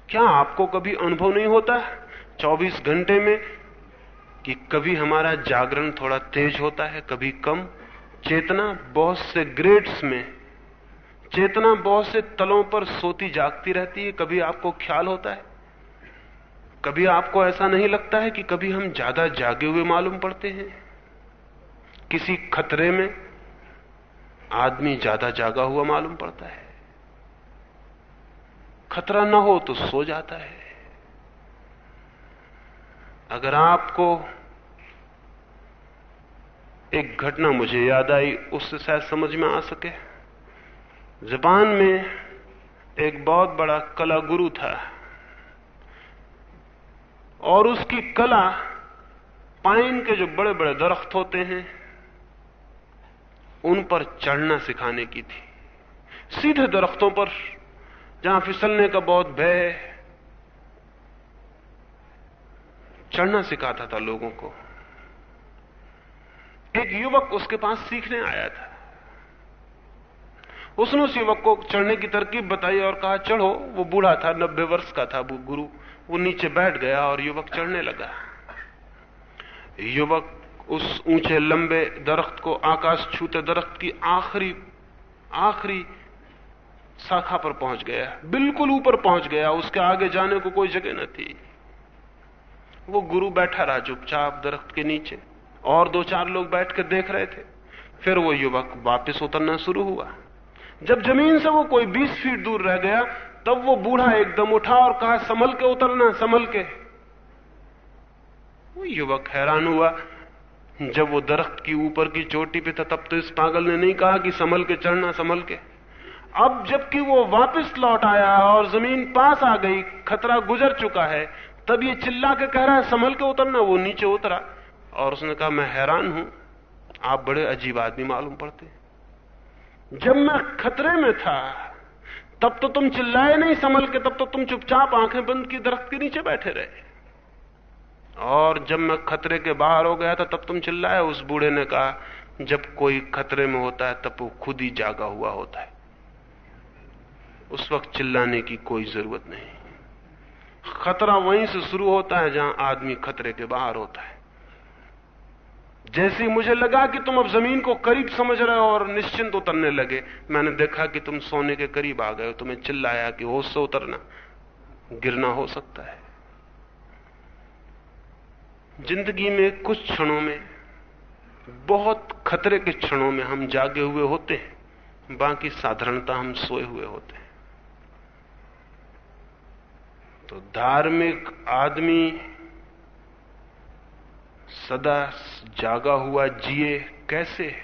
क्या आपको कभी अनुभव नहीं होता 24 घंटे में कि कभी हमारा जागरण थोड़ा तेज होता है, कभी कम? चेतना बहुत से ग्रेड्स में चेतना बहुत से तलों पर सोती जागती रहती है, कभी आपको ख्याल होता है? कभी आपको ऐसा नहीं लगता है कि कभी हम ज़्यादा जागे हुए मालूम पड़ते हैं? किसी खतरे में आदमी ज़्यादा जागा हुआ मालूम पड़ता है। खतरा न हो तो सो जाता है। अगर आपको एक घटना मुझे याद आई, उससे शायद समझ में आ सके। जापान में एक बहुत बड़ा कला गुरु था। और उसकी कला पाइन के जो बड़े बड़े दरख्त होते हैं, उन पर चढ़ना सिखाने की थी। सीधे दरख्तों पर, जहाँ फिसलने का बहुत भय है चढ़ना सिखाता था लोगों को। एक युवक उसके पास सीखने आया था। उसने उस युवक को चढ़ने की तरकीब बताई और कहा, चढ़ो, वो बूढ़ा था, नब्बे वर्ष का था वो गुरु। वो नीचे बैठ गया और युवक चढ़ने लगा। युवक उस ऊँचे लंबे दरख्त को आकाश छूते दरख्त की आखिरी आखिरी शाखा पर पहुँच गया। बिल्कुल ऊपर पहुँच गया। उसके आगे जाने को कोई जगह न थी। वो गुरु बैठा रहा चुपचाप दरख्त के नीचे। और दो चार लोग बैठ कर देख रहे थे। फिर वो युवक वापस उतरना शुरू हुआ। जब ज़मीन से वो कोई बीस फीट दूर रह गया, तब वो बूढ़ा एकदम उठा और कहा, संभल के उतरना संभल के। वो युवक हैरान हुआ। जब वो दरख्त की ऊपर की चोटी पे था, तब तो इस पागल ने नहीं कहा कि संभल के चढ़ना, संभल के। अब जबकि वो वापस लौट आया और ज़मीन पास आ गई, खतरा गुजर चुका है, तब ये चिल्ला के कह रहा है, संभल के उतरना, वो नीचे उतरा। और उसने कहा, मैं हैरान हूँ। आप बड़े अजीब आदमी मालूम पड़ते जब मैं खतरे में था, तब तो तुम चिल्लाए नहीं संभल के, तब तो तुम चुपचाप आँखें बंद की, दरख्त के नीचे बैठे रहे। और जब मैं खतरे के बाहर हो गया था, तब तुम चिल्लाए, उस बूढ़े ने कहा, जब कोई खतरे में होता है, तब वो खुद ही जागा हुआ होता है। उस वक्त चिल्लाने की कोई ज़रूरत नहीं। खतरा वहीं से शुरू होता है, जहाँ आदमी खतरे के बाहर होता है। जैसे ही मुझे लगा कि तुम अब ज़मीन को करीब समझ रहे हो और निश्चिंत उतरने लगे, मैंने देखा कि तुम सोने के करीब आ गए हो, तुम्हें चिल्लाया कि होश से उतरना, गिरना हो सकता है। ज़िंदगी में कुछ क्षणों में, बहुत खतरे के क्षणों में हम जागे हुए होते हैं, बाकी साधारणता हम सोए हुए होते हैं। तो धार्मिक आदमी सदा जागा हुआ जिए कैसे?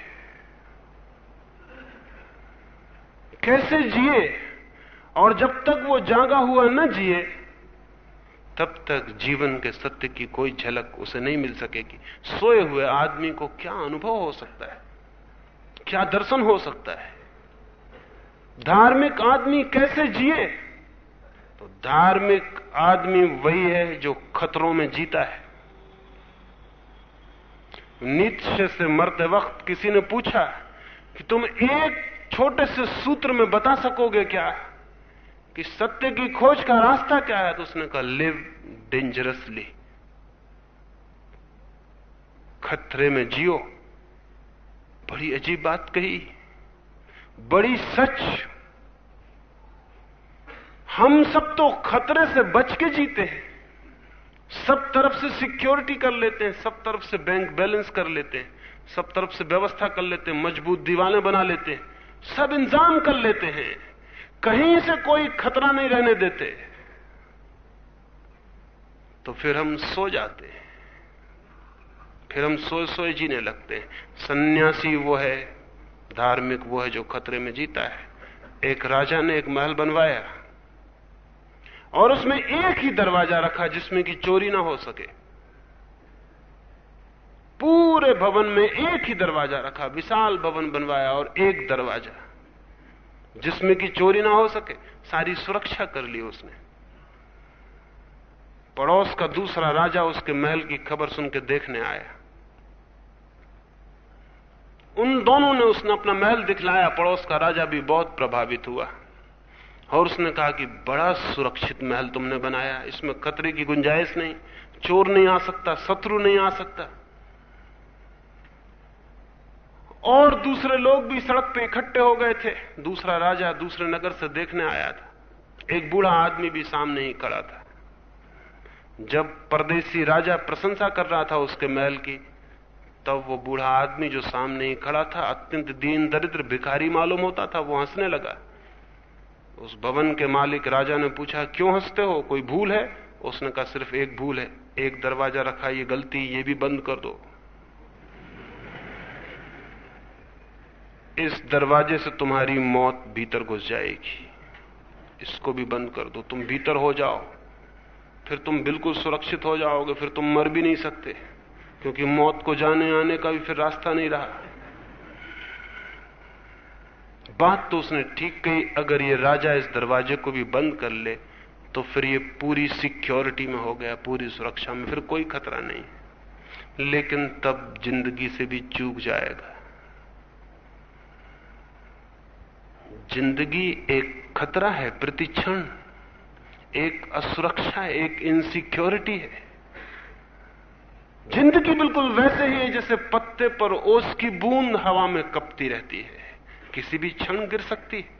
कैसे जिए? और जब तक वो जागा हुआ न जिए, तब तक जीवन के सत्य की कोई झलक उसे नहीं मिल सकेगी। सोए हुए आदमी को क्या अनुभव हो सकता है? क्या दर्शन हो सकता है? धार्मिक आदमी कैसे जिए? तो धार्मिक आदमी वही है जो खतरों में जीता है। नीचे से मरते वक्त किसी ने पूछा कि तुम एक छोटे से सूत्र में बता सकोगे क्या? कि सत्य की खोज का रास्ता क्या है? तो उसने कहा लिव डेंजरसली खतरे में जियो। बड़ी अजीब बात कही। बड़ी सच। हम सब तो खतरे से बच के जीते हैं। सब तरफ़ से सिक्योरिटी कर लेते हैं, सब तरफ़ से बैंक बैलेंस कर लेते हैं, सब तरफ़ से व्यवस्था कर लेते हैं, मज़बूत दीवाने बना लेते हैं, सब इंतज़ाम कर लेते हैं। कहीं से कोई खतरा नहीं रहने देते। तो फिर हम सो जाते हैं। फिर हम सोए सोए जीने लगते हैं। सन्यासी वो है, धार्मिक वो है जो खतरे में जीता है। एक राजा ने एक महल बनवाया। और उसमें एक ही दरवाज़ा रखा जिसमें कि चोरी ना हो सके। पूरे भवन में एक ही दरवाज़ा रखा, विशाल भवन बनवाया और एक दरवाज़ा, जिसमें कि चोरी ना हो सके। सारी सुरक्षा कर ली उसने। पड़ोस का दूसरा राजा उसके महल की खबर सुन के देखने आया। उन दोनों ने उसने अपना महल दिखलाया। पड़ोस का राजा भी बहुत प्रभावित हुआ। और उसने कहा कि बड़ा सुरक्षित महल तुमने बनाया इसमें खतरे की गुंजाइश नहीं, चोर नहीं आ सकता, शत्रु नहीं आ सकता। और दूसरे लोग भी सड़क पे इकट्ठे हो गए थे। दूसरा राजा दूसरे नगर से देखने आया था। एक बूढ़ा आदमी भी सामने ही खड़ा था। जब परदेसी राजा प्रशंसा कर रहा था उसके महल की, तब वो बूढ़ा आदमी जो सामने ही खड़ा था, अत्यंत दीन, दरिद्र, भिखारी मालूम होता था, वो हंसने लगा। उस भवन के मालिक राजा ने पूछा, क्यों हँसते हो? कोई भूल है? उसने कहा, सिर्फ़ एक भूल है। एक दरवाज़ा रखा, ये गलती, ये भी बंद कर दो। इस दरवाजे से तुम्हारी मौत भीतर घुस जाएगी। इसको भी बंद कर दो। तुम भीतर हो जाओ। फिर तुम बिल्कुल सुरक्षित हो जाओगे। फिर तुम मर भी नहीं सकते। क्योंकि मौत को जाने आने का भी फिर रास्ता नहीं रहा। बात तो उसने ठीक कही, अगर ये राजा इस दरवाजे को भी बंद कर ले तो फिर ये पूरी सिक्योरिटी में हो गया, पूरी सुरक्षा में, फिर कोई खतरा नहीं। लेकिन तब ज़िंदगी से भी चूक जाएगा। ज़िंदगी एक खतरा है, प्रतिक्षण। एक असुरक्षा एक इनसिक्योरिटी है। ज़िंदगी बिल्कुल वैसे ही है, जैसे पत्ते पर ओस की बूंद हवा में कपती रहती है। किसी भी क्षण गिर सकती है।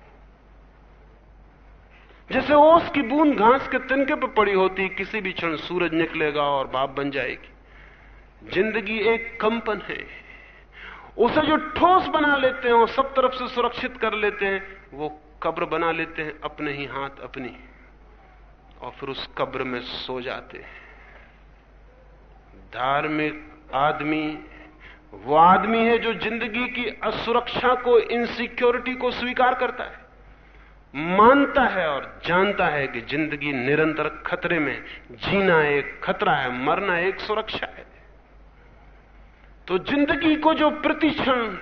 जैसे ओस की बूंद घास के तिनके पर पड़ी होती किसी भी क्षण सूरज निकलेगा और बाप बन जाएगी। ज़िंदगी एक कंपन है। उसे जो ठोस बना लेते हैं और सब तरफ़ से सुरक्षित कर लेते हैं, वो कब्र बना लेते हैं, अपने ही हाथ, अपनी। और फिर उस कब्र में सो जाते हैं। धार्मिक आदमी वो आदमी है जो ज़िंदगी की असुरक्षा को इनसिक्योरिटी को स्वीकार करता है। मानता है और जानता है कि ज़िंदगी निरंतर खतरे में, जीना एक खतरा है, मरना एक सुरक्षा है। तो ज़िंदगी को जो प्रतिक्षण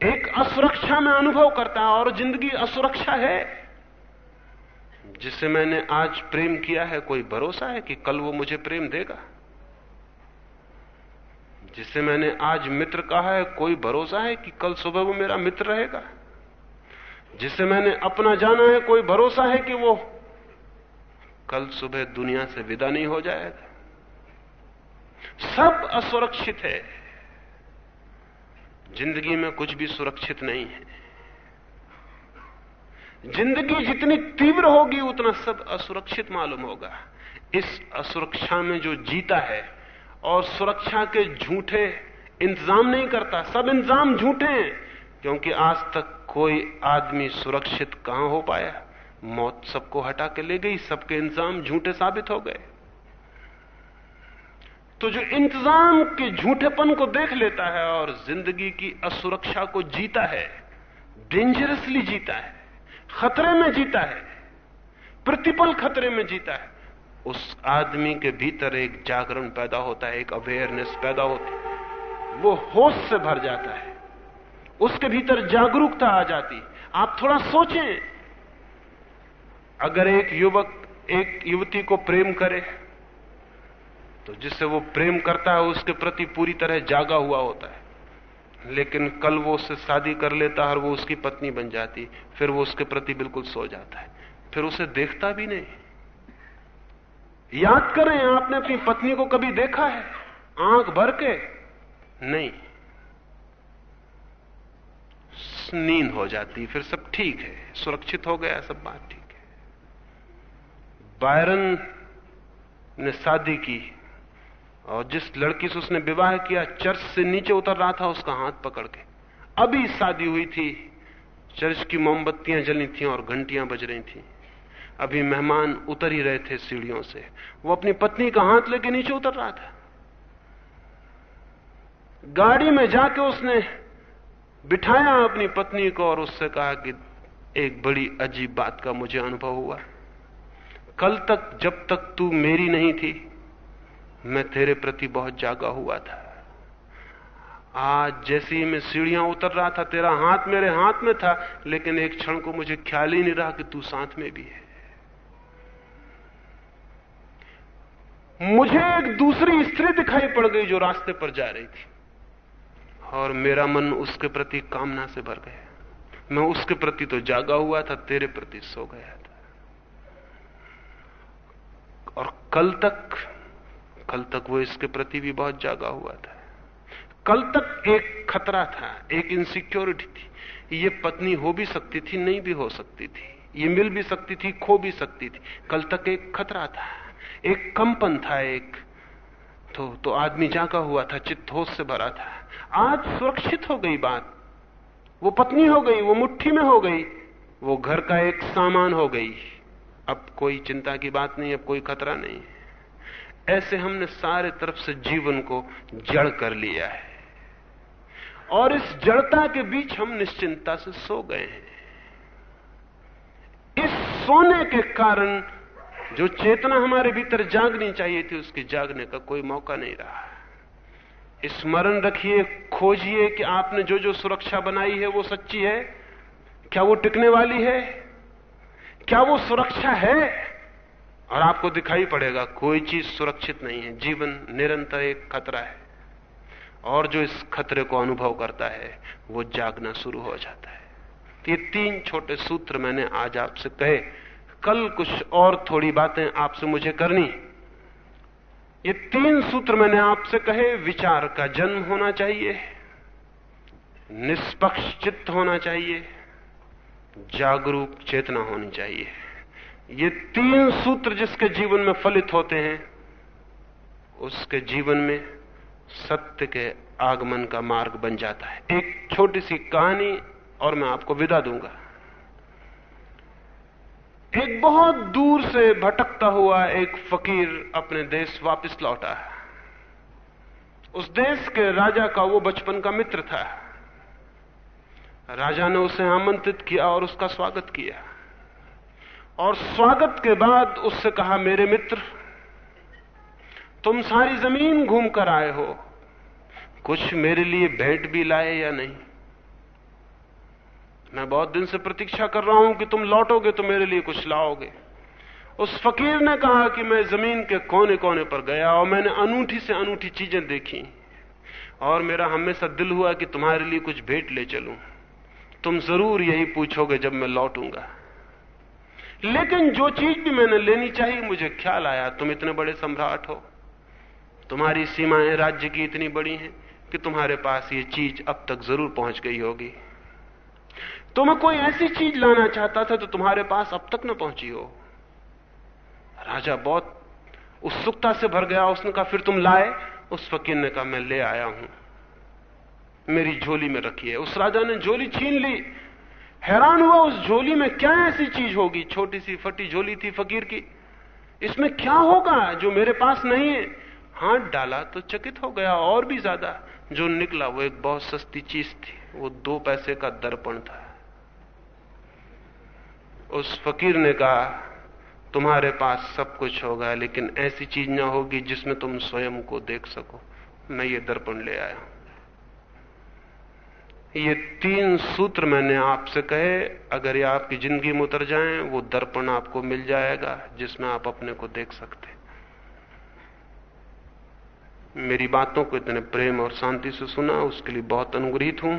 एक असुरक्षा में अनुभव करता है और ज़िंदगी असुरक्षा है, जिसे मैंने आज प्रेम किया है, कोई भरोसा है कि कल वो मुझे प्रेम देगा? जिसे मैंने आज मित्र कहा है, कोई भरोसा है कि कल सुबह वो मेरा मित्र रहेगा? जिसे मैंने अपना जाना है, कोई भरोसा है कि वो कल सुबह दुनिया से विदा नहीं हो जाएगा? सब असुरक्षित है। ज़िंदगी में कुछ भी सुरक्षित नहीं है। ज़िंदगी जितनी तीव्र होगी, उतना सब असुरक्षित मालूम होगा। इस असुरक्षा में जो जीता है और सुरक्षा के झूठे इंतज़ाम नहीं करता। सब इंतज़ाम झूठे हैं, क्योंकि आज तक कोई आदमी सुरक्षित कहाँ हो पाया? मौत सबको हटा के ले गई, सबके इंतज़ाम झूठे साबित हो गए। तो जो इंतज़ाम के झूठेपन को देख लेता है और ज़िंदगी की असुरक्षा को जीता है डेंजरसली जीता है, खतरे में जीता है, प्रतिपल खतरे में जीता है उस आदमी के भीतर एक जागरण पैदा होता है, एक अवेयरनेस पैदा होती है। वो होश से भर जाता है। उसके भीतर जागरूकता आ जाती आप थोड़ा सोचें, अगर एक युवक, एक युवती को प्रेम करे तो जिससे वो प्रेम करता है, उसके प्रति पूरी तरह जागा हुआ होता है। लेकिन कल वो उससे शादी कर लेता है और वो उसकी पत्नी बन जाती फिर वो उसके प्रति बिल्कुल सो जाता है। फिर उसे देखता भी नहीं। याद करें, आपने अपनी पत्नी को कभी देखा है? आँख भर के? नहीं। नींद हो जाती, फिर सब ठीक है। सुरक्षित हो गया, सब बात ठीक है। बायरन ने शादी की, और जिस लड़की से उसने विवाह किया, चर्च से नीचे उतर रहा था, उसका हाथ पकड़ के। अभी शादी हुई थी, चर्च की मोमबत्तियाँ जली थी और घंटियाँ बज रही थी। अभी मेहमान उतर ही रहे थे सीढ़ियों से। वो अपनी पत्नी का हाथ लेके नीचे उतर रहा था। गाड़ी में जाके उसने बिठाया अपनी पत्नी को और उससे कहा कि एक बड़ी अजीब बात का मुझे अनुभव हुआ। कल तक, जब तक तू मेरी नहीं थी, मैं तेरे प्रति बहुत जागा हुआ था। आज जैसे ही मैं सीढ़ियाँ उतर रहा था, तेरा हाथ मेरे हाथ में था, लेकिन एक क्षण को मुझे ख्याल ही नहीं रहा कि तू साथ में भी है। मुझे एक दूसरी स्त्री दिखाई पड़ गई जो रास्ते पर जा रही थी। और मेरा मन उसके प्रति कामना से भर गया। मैं उसके प्रति तो जागा हुआ था, तेरे प्रति सो गया था। और कल तक कल तक वो इसके प्रति भी बहुत जागा हुआ था। कल तक एक खतरा था, एक इनसिक्योरिटी थी। ये पत्नी हो भी सकती थी, नहीं भी हो सकती थी। ये मिल भी सकती थी, खो भी सकती थी। कल तक एक खतरा था। एक कंपन था एक। तो तो आदमी जागा हुआ था, चित्त होश से भरा था। आज सुरक्षित हो गई बात। वो पत्नी हो गई, वो मुट्ठी में हो गई, वो घर का एक सामान हो गई। अब कोई चिंता की बात नहीं, अब कोई खतरा नहीं। ऐसे हमने सारे तरफ़ से जीवन को जड़ कर लिया है। और इस जड़ता के बीच हम निश्चिंता से सो गए हैं। इस सोने के कारण जो चेतना हमारे भीतर जागनी चाहिए थी, उसके जागने का कोई मौका नहीं रहा। स्मरण रखिए, खोजिए कि आपने जो जो सुरक्षा बनाई है, वो सच्ची है? क्या वो टिकने वाली है? क्या वो सुरक्षा है? और आपको दिखाई पड़ेगा, कोई चीज़ सुरक्षित नहीं है। जीवन निरंतर एक खतरा है। और जो इस खतरे को अनुभव करता है, वो जागना शुरू हो जाता है। ये तीन छोटे सूत्र मैंने आज आपसे कहे। कल कुछ और थोड़ी बातें आपसे मुझे करनी ये तीन सूत्र मैंने आपसे कहे, विचार का जन्म होना चाहिए, निष्पक्ष चित्त होना चाहिए, जागरूक चेतना होनी चाहिए। ये तीन सूत्र जिसके जीवन में फलित होते हैं, उसके जीवन में सत्य के आगमन का मार्ग बन जाता है। एक छोटी सी कहानी और मैं आपको विदा दूँगा। एक बहुत दूर से भटकता हुआ एक फकीर अपने देश वापस लौटा है। उस देश के राजा का वो बचपन का मित्र था। राजा ने उसे आमंत्रित किया और उसका स्वागत किया। और स्वागत के बाद उससे कहा, मेरे मित्र, तुम सारी ज़मीन घूम कर आए हो। कुछ मेरे लिए भेंट भी लाए या नहीं? मैं बहुत दिन से प्रतीक्षा कर रहा हूँ कि तुम लौटोगे तो मेरे लिए कुछ लाओगे। उस फकीर ने कहा कि मैं ज़मीन के कोने कोने पर गया और मैंने अनूठी से अनूठी चीज़ें देखी और मेरा हमेशा दिल हुआ कि तुम्हारे लिए कुछ भेंट ले चलूँ। तुम ज़रूर यही पूछोगे जब मैं लौटूँगा। लेकिन जो चीज़ भी मैंने लेनी चाहिए, मुझे ख्याल आया, तुम इतने बड़े सम्राट हो। तुम्हारी सीमाएँ राज्य की इतनी बड़ी हैं कि तुम्हारे पास ये चीज़ अब तक ज़रूर पहुँच गई होगी। तो मैं कोई ऐसी चीज़ लाना चाहता था तो तुम्हारे पास अब तक न पहुँची हो। राजा बहुत उत्सुकता से भर गया, उसने कहा, फिर तुम लाए, उस फकीर ने कहा, मैं ले आया हूँ। मेरी झोली में रखी है। उस राजा ने झोली छीन ली। हैरान हुआ, उस झोली में क्या ऐसी चीज़ होगी? छोटी सी फटी झोली थी फकीर की। इसमें क्या होगा जो मेरे पास नहीं है? हाथ डाला तो चकित हो गया, और भी ज़्यादा। जो निकला वो एक बहुत सस्ती चीज़ थी। वो दो पैसे का दर्पण था। उस फकीर ने कहा, तुम्हारे पास सब कुछ होगा, लेकिन ऐसी चीज़ ना होगी जिसमें तुम स्वयं को देख सको। मैं ये दर्पण ले आया ये तीन सूत्र मैंने आपसे कहे, अगर ये आपकी ज़िंदगी में उतर जाए, वो दर्पण आपको मिल जाएगा, जिसमें आप अपने को देख सकते मेरी बातों को इतने प्रेम और शांति से सुना, उसके लिए बहुत अनुग्रहित हूँ।